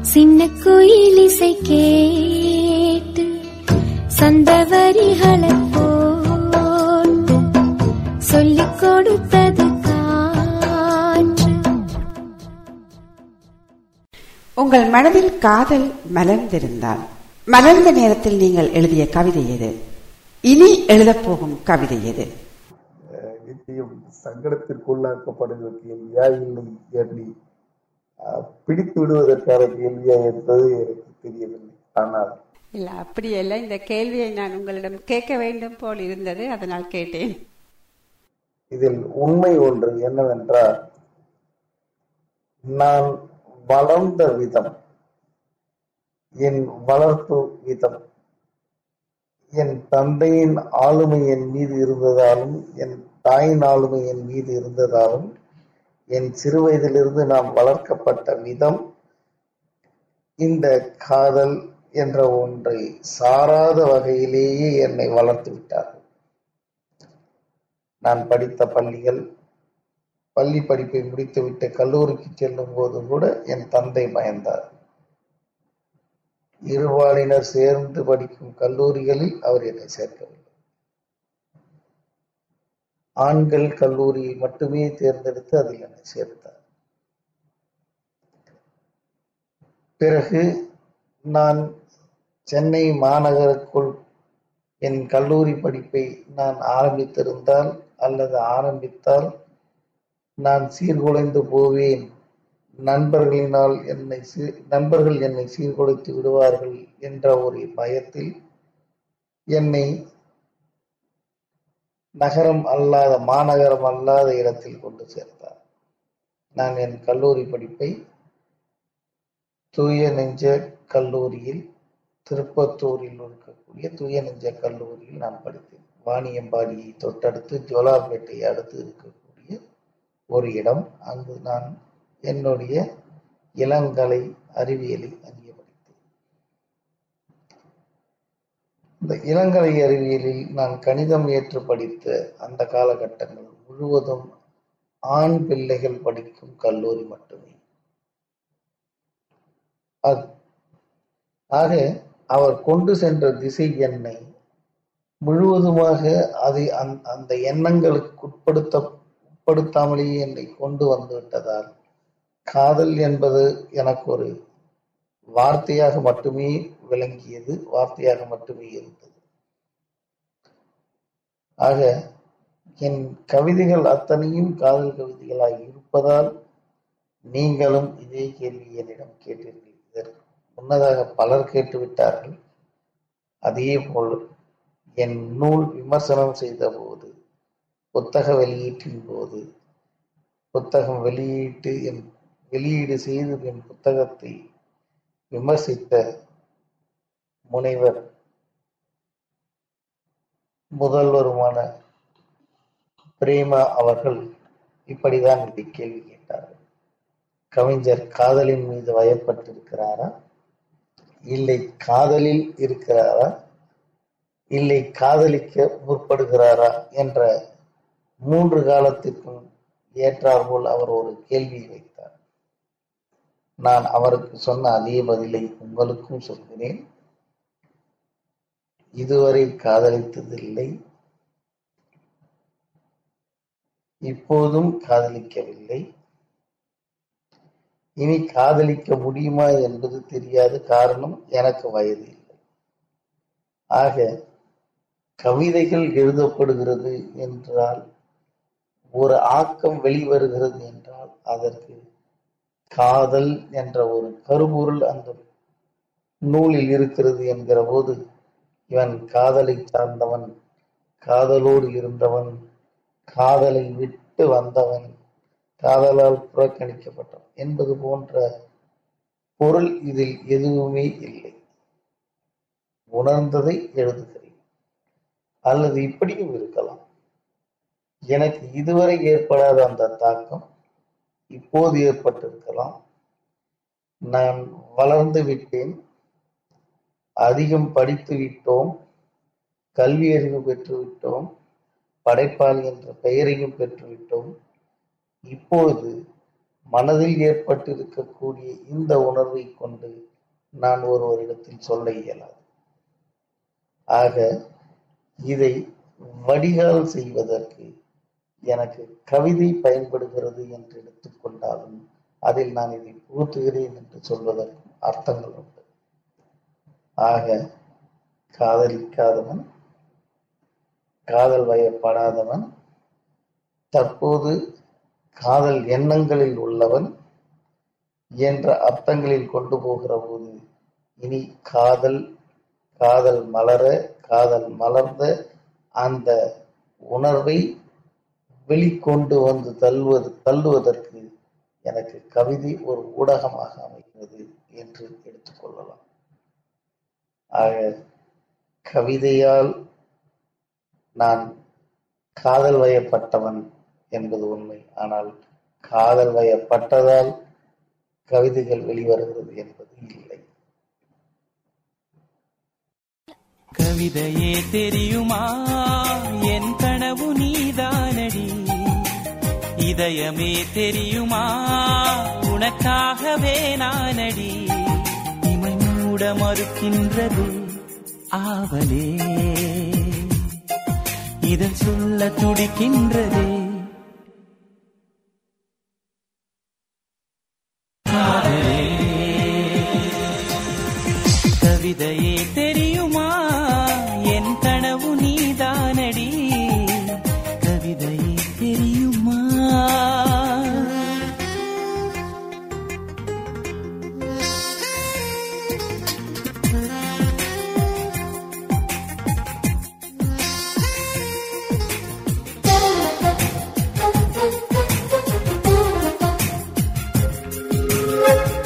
சின்ன குயில் இசை கேட்டு சந்த வரிகளை போட்டு சொல்லிக் கொடுத்தது காற்று. உங்கள் மனதில் காதல் மலர்ந்திருந்தால் மலர்ந்த நேரத்தில் நீங்கள் எழுதிய கவிதை எது? இனி எழுதப் போகும் கவிதை எது? நிச்சயம் சங்கடத்திற்குள்ளாக்கப்படுகிற கேள்வியா இல்லை அஹ், பிடித்து விடுவதற்கான கேள்வியா என்பது எனக்கு தெரியவில்லை. ஆனால் இல்ல அப்படியல்ல. இந்த கேள்வியை நான் உங்களிடம் கேட்க வேண்டும் போல் இருந்தது அதனால் கேட்டேன். இதில் உண்மை ஒன்று என்னவென்றால் நான் வளர்ந்த விதம் என் வளர்ப்பு விதம் என் தந்தையின் ஆளுமை என் மீது இருந்ததாலும் என் தாயின் ஆளுமை என் மீது இருந்ததாலும் என் சிறுவயதிலிருந்து நாம் வளர்க்கப்பட்ட விதம் இந்த காதல் என்ற ஒன்றை சாராத வகையிலேயே என்னை வளர்த்து விட்டார்கள். நான் படித்த பள்ளிகள் பள்ளி படிப்பை முடித்துவிட்டு கல்லூரிக்கு செல்லும் போது கூட என் தந்தை பயந்தார் இருபாலினர் சேர்ந்து படிக்கும் கல்லூரிகளில் அவர் என்னை சேர்க்கவில்லை. ஆண்கள் கல்லூரியை மட்டுமே தேர்ந்தெடுத்து அதில் என்னை சேர்த்தார். பிறகு நான் சென்னை மாநகருக்குள் என் கல்லூரி படிப்பை நான் ஆரம்பித்திருந்தால் அல்லது ஆரம்பித்தால் நான் சீர்குலைந்து போவேன். நண்பர்களினால் என்னை சீ- நண்பர்கள் என்னை சீர்குலைத்து விடுவார்கள் என்ற ஒரு பயத்தில் என்னை நகரம் அல்லாத மாநகரம் அல்லாத இடத்தில் கொண்டு சேர்த்தார். நான் என் கல்லூரி படிப்பை தூய நெஞ்ச கல்லூரியில் திருப்பத்தூரில் இருக்கக்கூடிய தூய நெஞ்ச கல்லூரியில் நான் படித்தேன். வாணியம்பாடியை தொட்டடுத்து ஜோலார்பேட்டையை அடுத்து இருக்கக்கூடிய ஒரு இடம். அங்கு நான் என்னுடைய இளங்கலை அறிவியலை அங்கே படித்தேன் இந்த இளங்கலை அறிவியலில் நான் கணிதம் ஏற்று படித்த அந்த காலகட்டங்கள் முழுவதும் ஆண் பிள்ளைகள் படிக்கும் கல்லூரி மட்டுமே. அது ஆக அவர் கொண்டு சென்ற திசை என்னை முழுவதுமாக அதை அந்த- அந்த எண்ணங்களுக்கு உட்படுத்த உட்படுத்தாமலேயே என்னை கொண்டு வந்து விட்டதால் காதல் என்பது எனக்கு ஒரு வார்த்தையாக மட்டுமே விளங்கியது வார்த்தையாக மட்டுமே இருந்தது. ஆக என் கவிதைகள் அத்தனையும் காதல் கவிதைகளாய் இருப்பதால் நீங்களும் இதே கேள்வி என்னிடம் கேட்டீர்கள். இதற்கு முன்னதாக பலர் கேட்டுவிட்டார்கள். அதே போல் என் நூல் விமர்சனம் செய்த போது புத்தக வெளியீட்டின் போது புத்தகம் வெளியீட்டு என் வெளியீடு செய்து என் புத்தகத்தை விமர்சித்த முனைவர் முதல்வருமான பிரேமா அவர்கள் இப்படிதான் இந்த கேள்வி கேட்டார்கள். கவிஞர் காதலின் மீது வயப்பட்டிருக்கிறாரா? இல்லை காதலில் இருக்கிறாரா? இல்லை காதலிக்க முற்படுகிறாரா? என்ற மூன்று காலத்திற்கும் ஏற்றாற்போல் அவர் ஒரு கேள்வியை வைத்தார். நான் அவருக்கு சொன்ன அதே பதிலை உங்களுக்கும் சொல்கிறேன். இதுவரை காதலித்ததில்லை. இப்போதும் காதலிக்கவில்லை. இனி காதலிக்க முடியுமா என்பது தெரியாது காரணம் எனக்கு வயது இல்லை. ஆக கவிதைகள் எழுதப்படுகிறது என்றால் ஒரு ஆக்கம் வெளிவருகிறது என்றால் அதற்கு காதல் என்ற ஒரு கருபொருள் அந்த நூலில் இருக்கிறது என்கிற போது இவன் காதலை சார்ந்தவன் காதலோடு இருந்தவன் காதலை விட்டு வந்தவன் காதலால் புறக்கணிக்கப்பட்டவன் என்பது போன்ற பொருள் இதில் எதுவுமே இல்லை. உணர்ந்ததை எழுதுகிறேன். அல்லது இப்படியும் இருக்கலாம். எனக்கு இதுவரை ஏற்படாத அந்த தாக்கம் இப்போது ஏற்பட்டிருக்கலாம். நான் வளர்ந்து விட்டேன். அதிகம் படித்து விட்டோம் கல்வி அறிவு பெற்று விட்டோம் படைப்பாளி என்ற பெயரையும் பெற்றுவிட்டோம் இப்பொழுது மனதில் ஏற்பட்டிருக்கக்கூடிய இந்த உணர்வை கொண்டு நான் ஒருவரிடத்தில் சொல்ல இயலாது. ஆக இதை வடிகால் செய்வதற்கு எனக்கு கவிதை பயன்படுகிறது என்று எடுத்துக்கொண்டாலும் அதில் நான் இதை புகுத்துகிறேன் என்று சொல்வதற்கும் அர்த்தங்கள் உண்டு. ஆக காதலிக்காதவன் காதல் வயப்படாதவன் தற்போது காதல் எண்ணங்களில் உள்ளவன் என்ற அர்த்தங்களில் கொண்டு போகிற போது இனி காதல் காதல் மலர காதல் மலர்ந்த அந்த உணர்வை வெளிக்கொண்டு வந்து தள்ளுவது தள்ளுவதற்கு எனக்கு கவிதை ஒரு ஊடகமாக அமைகிறது என்று எடுத்துக்கொள்ளலாம் கவிதையால் நான் காதல் வயப்பட்டவன் என்பது உண்மை. ஆனால் காதல் வயப்பட்டதால் கவிதைகள் வெளிவருகிறது என்பது இல்லை. கவிதையே தெரியுமா? என் கனவு நீதானடி. இதயமே தெரியுமா? உனக்காகவே நானடி. இமை மூட மறுக்கின்றது ஆவலே. இதன் சொல்ல துடிக்கின்றதே. Thank you.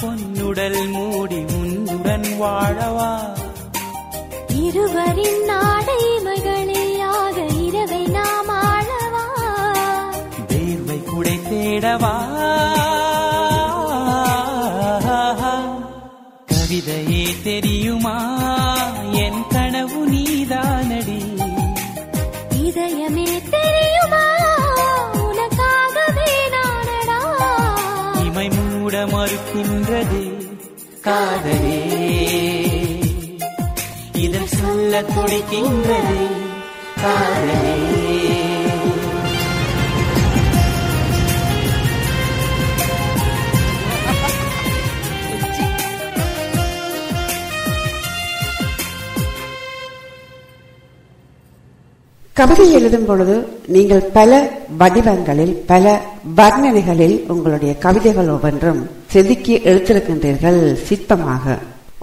பொன்னுடல் மூடி உன்னுடன் வாழவா? இருவரின் நாடைமைகளில் ஆக இரவை நாம் ஆளவா? வேர்வை குடை தேடவா? கவிதையே தெரியுமா? காதலே. இதில் சொல்ல துடிக்கின்றது காதலே. கவிதை எழுதும் பொழுது நீங்கள் பல வடிவங்களில் பல வர்ணனைகளில் உங்களுடைய கவிதைகள் ஒவ்வொன்றும் செதுக்கி எழுத்திருக்கின்றீர்கள் சிற்பமாக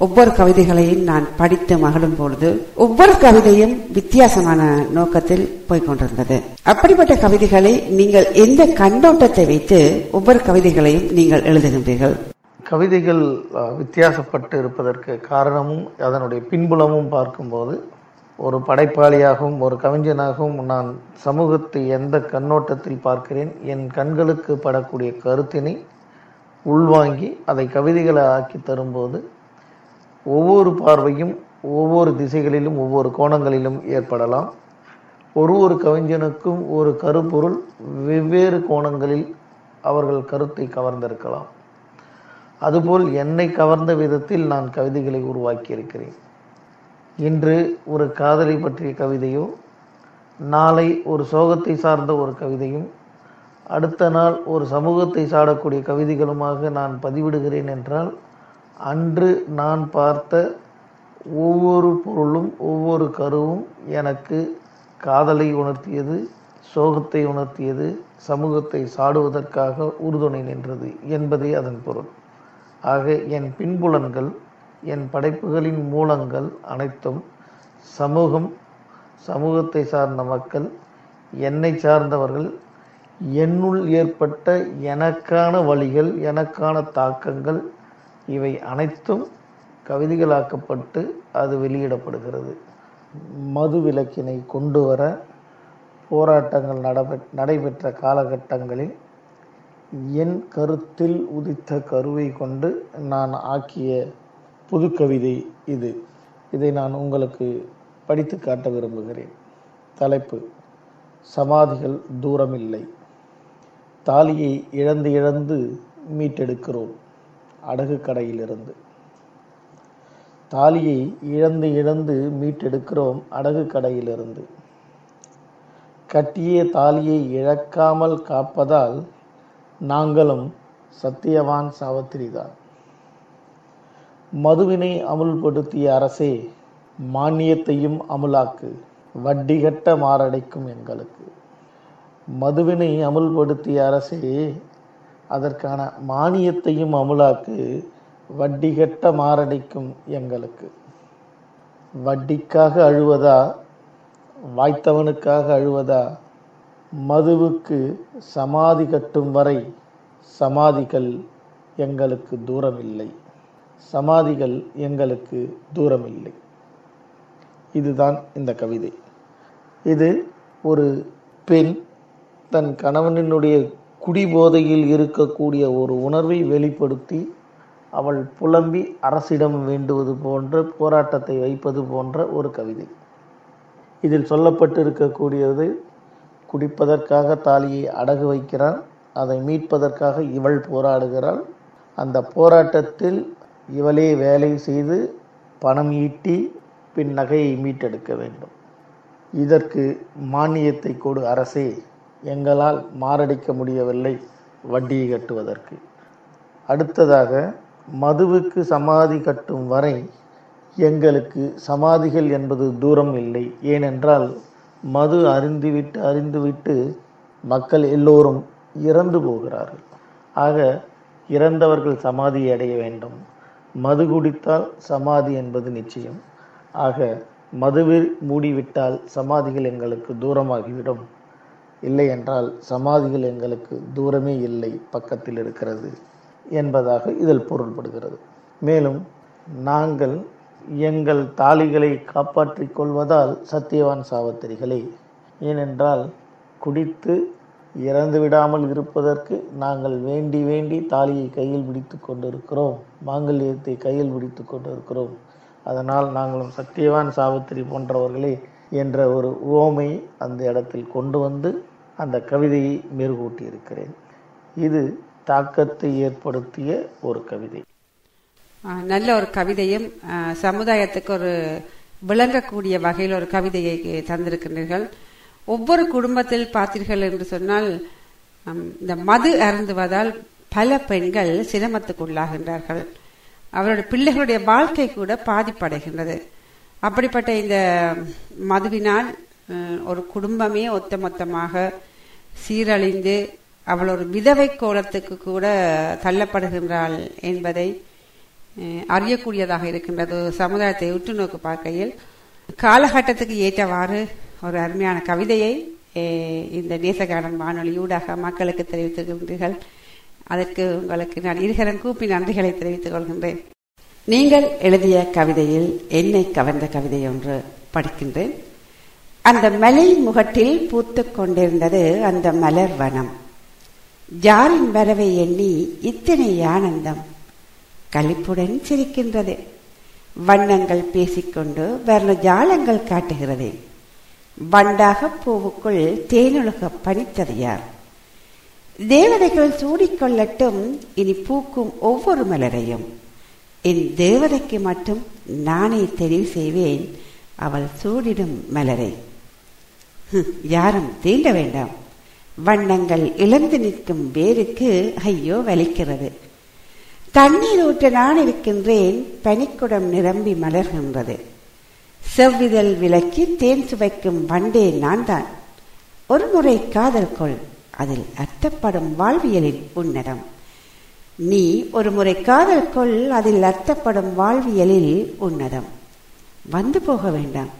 ஒவ்வொரு கவிதைகளையும் நான் படித்து மகளும் பொழுது ஒவ்வொரு கவிதையும் வித்தியாசமான நோக்கத்தில் போய்கொண்டிருந்தது அப்படிப்பட்ட கவிதைகளை நீங்கள் எந்த கண்ணோட்டத்தை வைத்து ஒவ்வொரு கவிதைகளையும் நீங்கள் எழுதுகின்றீர்கள்? கவிதைகள் வித்தியாசப்பட்டு இருப்பதற்கு காரணமும் அதனுடைய பின்புலமும் பார்க்கும்போது ஒரு படைப்பாளியாகவும் ஒரு கவிஞனாகவும் நான் சமூகத்தை எந்த கண்ணோட்டத்தில் பார்க்கிறேன்? என் கண்களுக்கு படக்கூடிய கருத்தினை உள்வாங்கி அதை கவிதைகளை ஆக்கி தரும்போது ஒவ்வொரு பார்வையும் ஒவ்வொரு திசைகளிலும் ஒவ்வொரு கோணங்களிலும் ஏற்படலாம். ஒரு ஒரு கவிஞனுக்கும் ஒரு கருப்பொருள் வெவ்வேறு கோணங்களில் அவர்கள் கருத்தை கவர்ந்திருக்கலாம். அதுபோல் என்னை கவர்ந்த விதத்தில் நான் கவிதைகளை உருவாக்கி இருக்கிறேன் இன்று ஒரு காதலை பற்றிய கவிதையோ நாளை ஒரு சோகத்தை சார்ந்த ஒரு கவிதையும் அடுத்த நாள் ஒரு சமூகத்தை சாடக்கூடிய கவிதைகளுமாக நான் பதிவிடுகிறேன் என்றால் அன்று நான் பார்த்த ஒவ்வொரு பொருளும் ஒவ்வொரு கருவும் எனக்கு காதலை உணர்த்தியது சோகத்தை உணர்த்தியது சமூகத்தை சாடுவதற்காக உறுதுணை நின்றது என்பதே அதன் பொருள். ஆக என் பின்புலன்கள் என் படைப்புகளின் மூலங்கள் அனைத்தும் சமூகம் சமூகத்தை சார்ந்த மக்கள் என்னை சார்ந்தவர்கள் என்னுள் ஏற்பட்ட எனக்கான வழிகள் எனக்கான தாக்கங்கள் இவை அனைத்தும் கவிதைகளாக்கப்பட்டு அது வெளியிடப்படுகிறது. மது விலக்கினை கொண்டு வர போராட்டங்கள் நடைபெற் நடைபெற்ற காலகட்டங்களில் என் கருத்தில் உதித்த கருவை கொண்டு நான் ஆக்கிய புதுக்கவிதை இது. இதை நான் உங்களுக்கு படித்து காட்ட விரும்புகிறேன். தலைப்பு சமாதிகள் தூரமில்லை. தாலியை இழந்து இழந்து மீட்டெடுக்கிறோம். அடகு கடையிலிருந்து. தாலியை இழந்து இழந்து மீட்டெடுக்கிறோம் அடகு கடையிலிருந்து. கட்டிய தாலியை இழக்காமல் காப்பதால் நாங்களும் சத்தியவான் சாவத்திரிதான். மதுவினை அமுல்படுத்திய அரசே மானியத்தையும் அமுலாக்கு. வட்டிகட்ட மாரடைக்கும் எங்களுக்கு. மதுவினை அமுல்படுத்திய அரசே அதற்கான மானியத்தையும் அமுலாக்கு வட்டிகட்ட மாரடைக்கும் எங்களுக்கு. வட்டிக்காக அழுவதா? வாய்த்தவனுக்காக அழுவதா? மதுவுக்கு சமாதி கட்டும் வரை சமாதிகள் எங்களுக்கு தூரமில்லை. சமாதிகள் எங்களுக்கு தூரமில்லை. இதுதான் இந்த கவிதை. இது ஒரு பெண் தன் கணவனினுடைய குடிபோதையில் இருக்கக்கூடிய ஒரு உணர்வை வெளிப்படுத்தி அவள் புலம்பி அரசிடம் வேண்டுவது போன்ற போராட்டத்தை வைப்பது போன்ற ஒரு கவிதை. இதில் சொல்லப்பட்டிருக்கக்கூடியது குடிப்பதற்காக தாலியை அடகு வைக்கிறான் அதை மீட்பதற்காக இவள் போராடுகிறாள். அந்த போராட்டத்தில் இவளே வேலை செய்து பணம் ஈட்டி பின் நகையை மீட்டெடுக்க வேண்டும். இதற்கு மானியத்தை கொடு அரசே. எங்களால் மாரடிக்க முடியவில்லை வட்டியை கட்டுவதற்கு. அடுத்ததாக மதுவுக்கு சமாதி கட்டும் வரை எங்களுக்கு சமாதிகள் என்பது தூரம் இல்லை. ஏனென்றால் மது அறிந்துவிட்டு அறிந்துவிட்டு மக்கள் எல்லோரும் இறந்து போகிறார்கள். ஆக இறந்தவர்கள் சமாதி அடைய வேண்டும். மது குடித்தால் சமாதி என்பது நிச்சயம். ஆக மதுவில் மூடிவிட்டால் சமாதிகள் எங்களுக்கு தூரமாகிவிடும். இல்லை என்றால் சமாதிகள் எங்களுக்கு தூரமே இல்லை பக்கத்தில் இருக்கிறது என்பதாக இதில் பொருள்படுகிறது. மேலும் நாங்கள் எங்கள் தாலிகளை காப்பாற்றிக் கொள்வதால் சத்தியவான் சாவத்திரிகளே ஏனென்றால் குடித்து இறந்து விடாமல் இருப்பதற்கு நாங்கள் வேண்டி வேண்டி தாலியை கையில் பிடித்து கொண்டிருக்கிறோம் மாங்கல்யத்தை கையில் பிடித்து கொண்டிருக்கிறோம். அதனால் நாங்களும் சத்தியவான் சாவித்திரி போன்றவர்களே என்ற ஒரு ஓமை அந்த இடத்தில் கொண்டு வந்து அந்த கவிதையை மெருகூட்டி இருக்கிறேன் இது தாக்கத்தை ஏற்படுத்திய ஒரு கவிதை. நல்ல ஒரு கவிதையும் சமுதாயத்துக்கு ஒரு விளங்கக்கூடிய வகையில் ஒரு கவிதையை தந்திருக்கின்றீர்கள். ஒவ்வொரு குடும்பத்தில் பார்த்தீர்கள் என்று சொன்னால் இந்த மது அருந்துவதால் பல பெண்கள் சிரமத்துக்குள்ளாகின்றார்கள் அவருடைய பிள்ளைகளுடைய வாழ்க்கை கூட பாதிப்படைகின்றது. அப்படிப்பட்ட இந்த மதுவினால் ஒரு குடும்பமே ஒத்தமொத்தமாக சீரழிந்து அவள் ஒரு விதவை கோலத்துக்கு கூட தள்ளப்படுகின்றாள் என்பதை அறியக்கூடியதாக இருக்கின்றது சமுதாயத்தை உற்று நோக்கு பார்க்கையில். காலகட்டத்துக்கு ஏற்றவாறு ஒரு அருமையான கவிதையை இந்த நேசகாரன் வானொலி ஊடாக மக்களுக்கு தெரிவித்திருக்கின்றீர்கள் அதற்கு உங்களுக்கு நான் இருகரம் கூப்பி நன்றிகளை தெரிவித்துக் கொள்கின்றேன். நீங்கள் எழுதிய கவிதையில் என்னை கவர்ந்த கவிதை ஒன்று படிக்கின்றேன். அந்த மலை முகட்டில் பூத்து கொண்டிருந்தது அந்த மலர் வனம். ஜாரின் வரவை எண்ணி இத்தனை ஆனந்தம். களிப்புடன் சிரிக்கின்றது. வண்ணங்கள் பேசிக்கொண்டு வர்ண ஜாலங்கள் காட்டுகிறது. வண்டாக பூவுக்குள் தேனொழுக பனித்ததையார் தேவதைகள் சூடிக்கொள்ளட்டும் இனி பூக்கும் ஒவ்வொரு மலரையும். என் தேவதைக்கு மட்டும் நானே தெரிவு செய்வேன் அவள் சூடிடும் மலரை. யாரும் தீண்ட வேண்டாம். வண்ணங்கள் இழந்து நிற்கும் வேருக்கு ஐயோ வலிக்கிறது. தண்ணீர் ஊற்ற நான் இருக்கின்றேன் பனிக்குடம் நிரம்பி மலர்கின்றது. செவ்விதழ் விளக்கி தேன் சுவைக்கும் வண்டே நான் தான் ஒரு முறை காதல் கொள் அதில் அர்த்தப்படும் வாழ்வியலின் உன்னதம். நீ ஒரு முறை காதல் கொள் அதில் அர்த்தப்படும் வாழ்வியலில் உன்னதம். வந்து போக வேண்டாம்.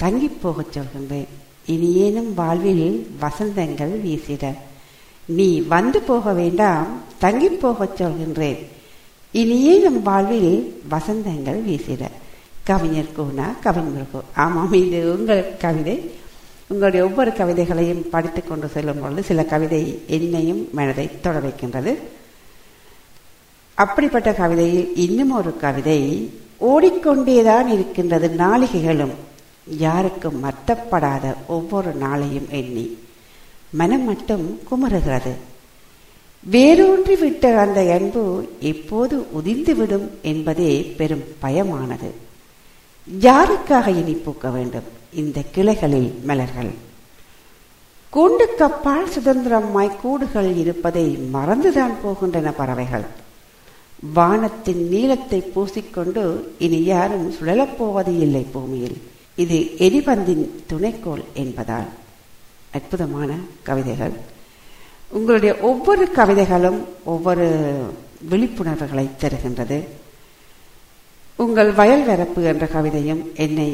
தங்கிப் போகச் சொல்கின்றேன் இனியேனும் வாழ்வில் வசந்தங்கள் வீசிட. நீ வந்து போக வேண்டாம் தங்கி போகச் சொல்கின்றேன். இனியேனும் வாழ்வில் வசந்தங்கள் வீசிட. கவிஞர் கூனா கவிஞர் ஆமாம் இது உங்கள் கவிதை. உங்களுடைய ஒவ்வொரு கவிதைகளையும் படித்து கொண்டு செல்லும் பொழுது சில கவிதை என்னையும் மனதை தொட வைக்கின்றது. அப்படிப்பட்ட கவிதையில் இன்னும் ஒரு கவிதை ஓடிக்கொண்டேதான் இருக்கின்றது நாளிகைகளும். யாருக்கும் மத்தப்படாத ஒவ்வொரு நாளையும் எண்ணி மனம் மட்டும் குமருகிறது வேரூன்றி விட்ட அந்த அன்பு எப்போது உதிர்ந்துவிடும் என்பதே பெரும் பயமானது. யாருக்காக இனி பூக்க வேண்டும்? இந்த கிளைகளில் மலர்கள். கூண்டுக்கப்பால் சுதந்திரமாய் கூடுகள் இருப்பதை மறந்துதான் போகின்றன பறவைகள். வானத்தின் நீளத்தை பூசிக்கொண்டு இனி யாரும் சுழலப்போவது இல்லை பூமியில். இது எரிபந்தின் துணைக்கோள் என்பதால் அற்புதமான கவிதைகள். உங்களுடைய ஒவ்வொரு கவிதைகளும் ஒவ்வொரு விழிப்புணர்வுகளை தருகின்றது. உங்கள் வயல் வரப்பு என்ற கவிதையும் என்னை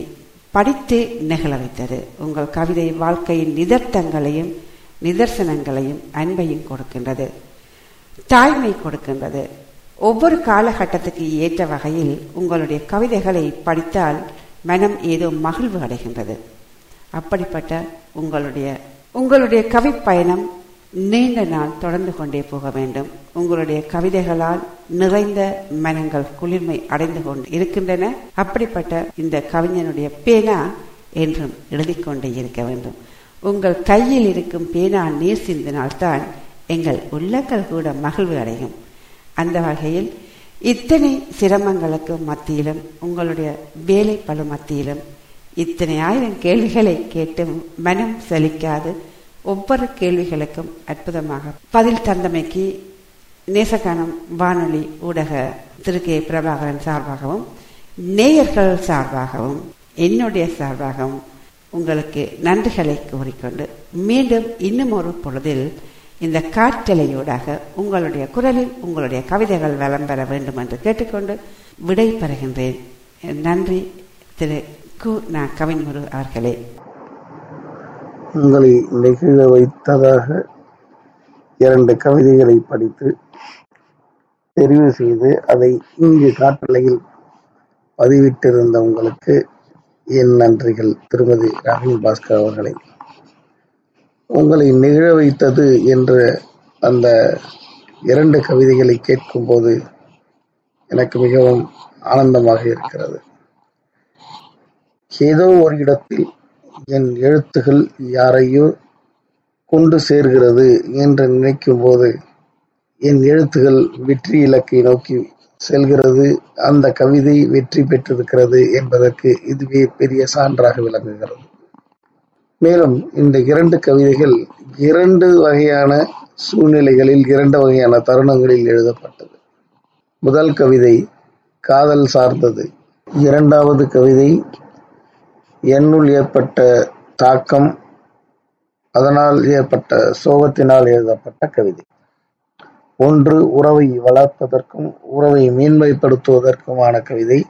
படித்து நிகழ வைத்தது. உங்கள் கவிதை வாழ்க்கையின் நிதர்த்தங்களையும் நிதர்சனங்களையும் அன்பையும் கொடுக்கின்றது. தாய்மை கொடுக்கின்றது. ஒவ்வொரு காலகட்டத்துக்கு ஏற்ற வகையில் உங்களுடைய கவிதைகளை படித்தால் மனம் ஏதோ மகிழ்வு அடைகின்றது. அப்படிப்பட்ட உங்களுடைய உங்களுடைய கவி பயணம் நீண்ட நாள் தொடர்ந்து கொண்டே போக வேண்டும். உங்களுடைய கவிதைகளால் நிறைந்த மனங்கள் குளிர்மை அடைந்து கொண்டு இருக்கின்றன. அப்படிப்பட்ட இந்த கவிஞனுடைய பேனா என்றும் எழுதிக்கொண்டே இருக்க வேண்டும். உங்கள் கையில் இருக்கும் பேனா நீர் சிந்தினால்தான் எங்கள் உள்ளங்கள் கூட மகிழ்வு அடையும். அந்த வகையில் இத்தனை சிரமங்களுக்கு மத்தியிலும் உங்களுடைய வேலை பழு மத்தியிலும் இத்தனை ஆயிரம் கேள்விகளை கேட்டும் மனம் செலிக்காது ஒவ்வொரு கேள்விகளுக்கும் அற்புதமாக. பதில் தந்தமைக்கு நேசகானம் வானொலி ஊடக திரு கே. பிரபாகரன் சார்பாகவும் நேயர்கள் சார்பாகவும் என்னுடைய சார்பாகவும் உங்களுக்கு நன்றிகளை கூறிக்கொண்டு மீண்டும் இன்னும் ஒரு பொழுதில் இந்த காற்றலையூடாக உங்களுடைய குரலில் உங்களுடைய கவிதைகள் வளம் பெற வேண்டும் என்று கேட்டுக்கொண்டு விடை பெறுகின்றேன். நன்றி திரு கு. நா. கவின்முரு அவர்களே. உங்களை நெகிழ வைத்ததாக இரண்டு கவிதைகளை படித்து தெரிவு செய்து அதை இங்கு காட்டலையில் பதிவிட்டிருந்த உங்களுக்கு என் நன்றிகள். திருமதி ராகுல் பாஸ்கர் அவர்களை உங்களை நெகிழ வைத்தது என்ற அந்த இரண்டு கவிதைகளை கேட்கும்போது எனக்கு மிகவும் ஆனந்தமாக இருக்கிறது. ஏதோ ஒரு இடத்தில் என் எழுத்துகள் யாரையோ கொண்டு சேர்கிறது என்று நினைக்கும் போது என் எழுத்துகள் வெற்றி இலக்கை நோக்கி செல்கிறது அந்த கவிதை வெற்றி பெற்றிருக்கிறது என்பதற்கு இதுவே பெரிய சான்றாக விளங்குகிறது. மேலும் இந்த இரண்டு கவிதைகள் இரண்டு வகையான சூழ்நிலைகளில் இரண்டு வகையான தருணங்களில் எழுதப்பட்டது. முதல் கவிதை காதல் சார்ந்தது. இரண்டாவது கவிதை என்னுள் ஏற்பட்ட தாக்கம் அதனால் ஏற்பட்ட சோகத்தினால் எழுதப்பட்ட கவிதை. ஒன்று உறவை வளர்ப்பதற்கும் உறவை மேன்மைப்படுத்துவதற்குமான கவிதை.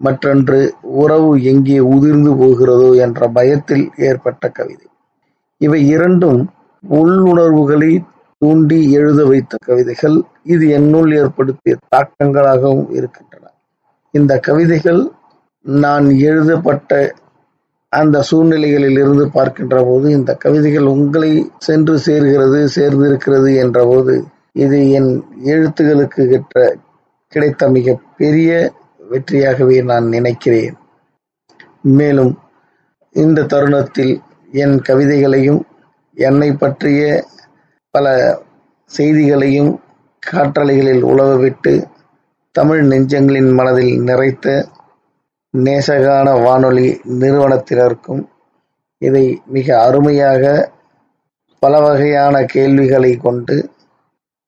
மற்றொன்று உறவு எங்கே உதிர்ந்து போகிறதோ என்ற பயத்தில் ஏற்பட்ட கவிதை. இவை இரண்டும் உள்ளுணர்வுகளை தூண்டி எழுத வைத்த கவிதைகள். இது என்னுள் ஏற்படுத்திய தாக்கங்களாகவும் இருக்கின்றன. இந்த கவிதைகள் நான் எழுதப்பட்ட அந்த சூழ்நிலைகளில் இருந்து பார்க்கின்ற போது இந்த கவிதைகள் உங்களை சென்று சேர்கிறது சேர்ந்திருக்கிறது என்ற போது இது என் எழுத்துகளுக்கு கிட்ட கிடைத்த மிக பெரிய வெற்றியாகவே நான் நினைக்கிறேன். மேலும் இந்த தருணத்தில் என் கவிதைகளையும் என்னை பற்றிய பல செய்திகளையும் காற்றலைகளில் உழவவிட்டு தமிழ் நெஞ்சங்களின் மனதில் நிறைத்த நேசகான வானொலி நிறுவனத்தினருக்கும் இதை மிக அருமையாக பல வகையான கேள்விகளை கொண்டு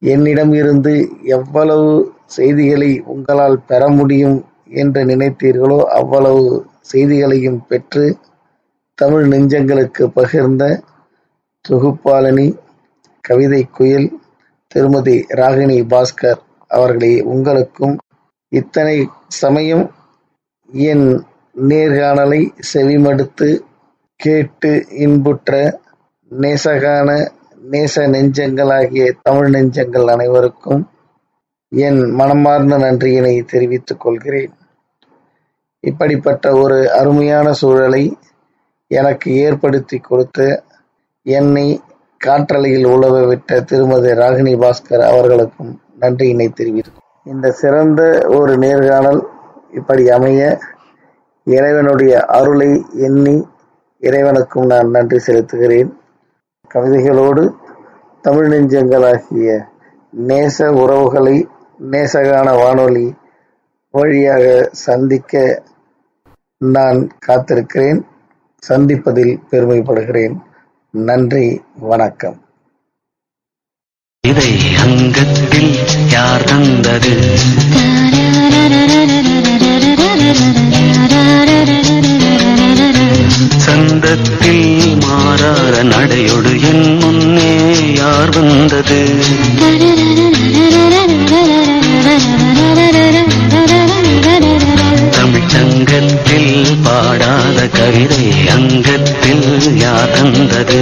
என்னிடம் இருந்து எவ்வளவு செய்திகளை உங்களால் பெற முடியும் என்று நினைத்தீர்களோ அவ்வளவு செய்திகளையும் பெற்று தமிழ் நெஞ்சங்களுக்கு பகிர்ந்த தொகுப்பாளனி கவிதை குயில் திருமதி ராகினி பாஸ்கர் அவர்களே உங்களுக்கும் இத்தனை சமயம் என் நேர்காணலை செவிமடுத்து கேட்டு இன்புற்ற நேசகான நேச நெஞ்சங்களாகிய தமிழ் நெஞ்சங்கள் அனைவருக்கும் என் மனமார்ந்த நன்றியினை தெரிவித்துக் கொள்கிறேன். இப்படிப்பட்ட ஒரு அருமையான சூழலை எனக்கு ஏற்படுத்தி கொடுத்து என்னை காற்றலையில் உழவ விட்ட திருமதி ராகினி பாஸ்கர் அவர்களுக்கும் நன்றியினை தெரிவித்துக் இந்த சிறந்த ஒரு நேர்காணல் இப்படி அமைய இறைவனுடைய அருளை எண்ணி இறைவனுக்கும் நான் நன்றி செலுத்துகிறேன். கவிதைகளோடு தமிழ் நெஞ்சங்களாகிய நேச உறவுகளை நேசகான வானொலி வழியாக சந்திக்க நான் காத்திருக்கிறேன். சந்திப்பதில் பெருமைப்படுகிறேன். நன்றி வணக்கம். இதை அங்கத்தில் யார் தந்தது? சந்தத்தில் மாறார நடையொடு என் முன்னே யார் வந்தது? தமிழ் பாடாத கவிதை அங்கத்தில் யார் தந்தது?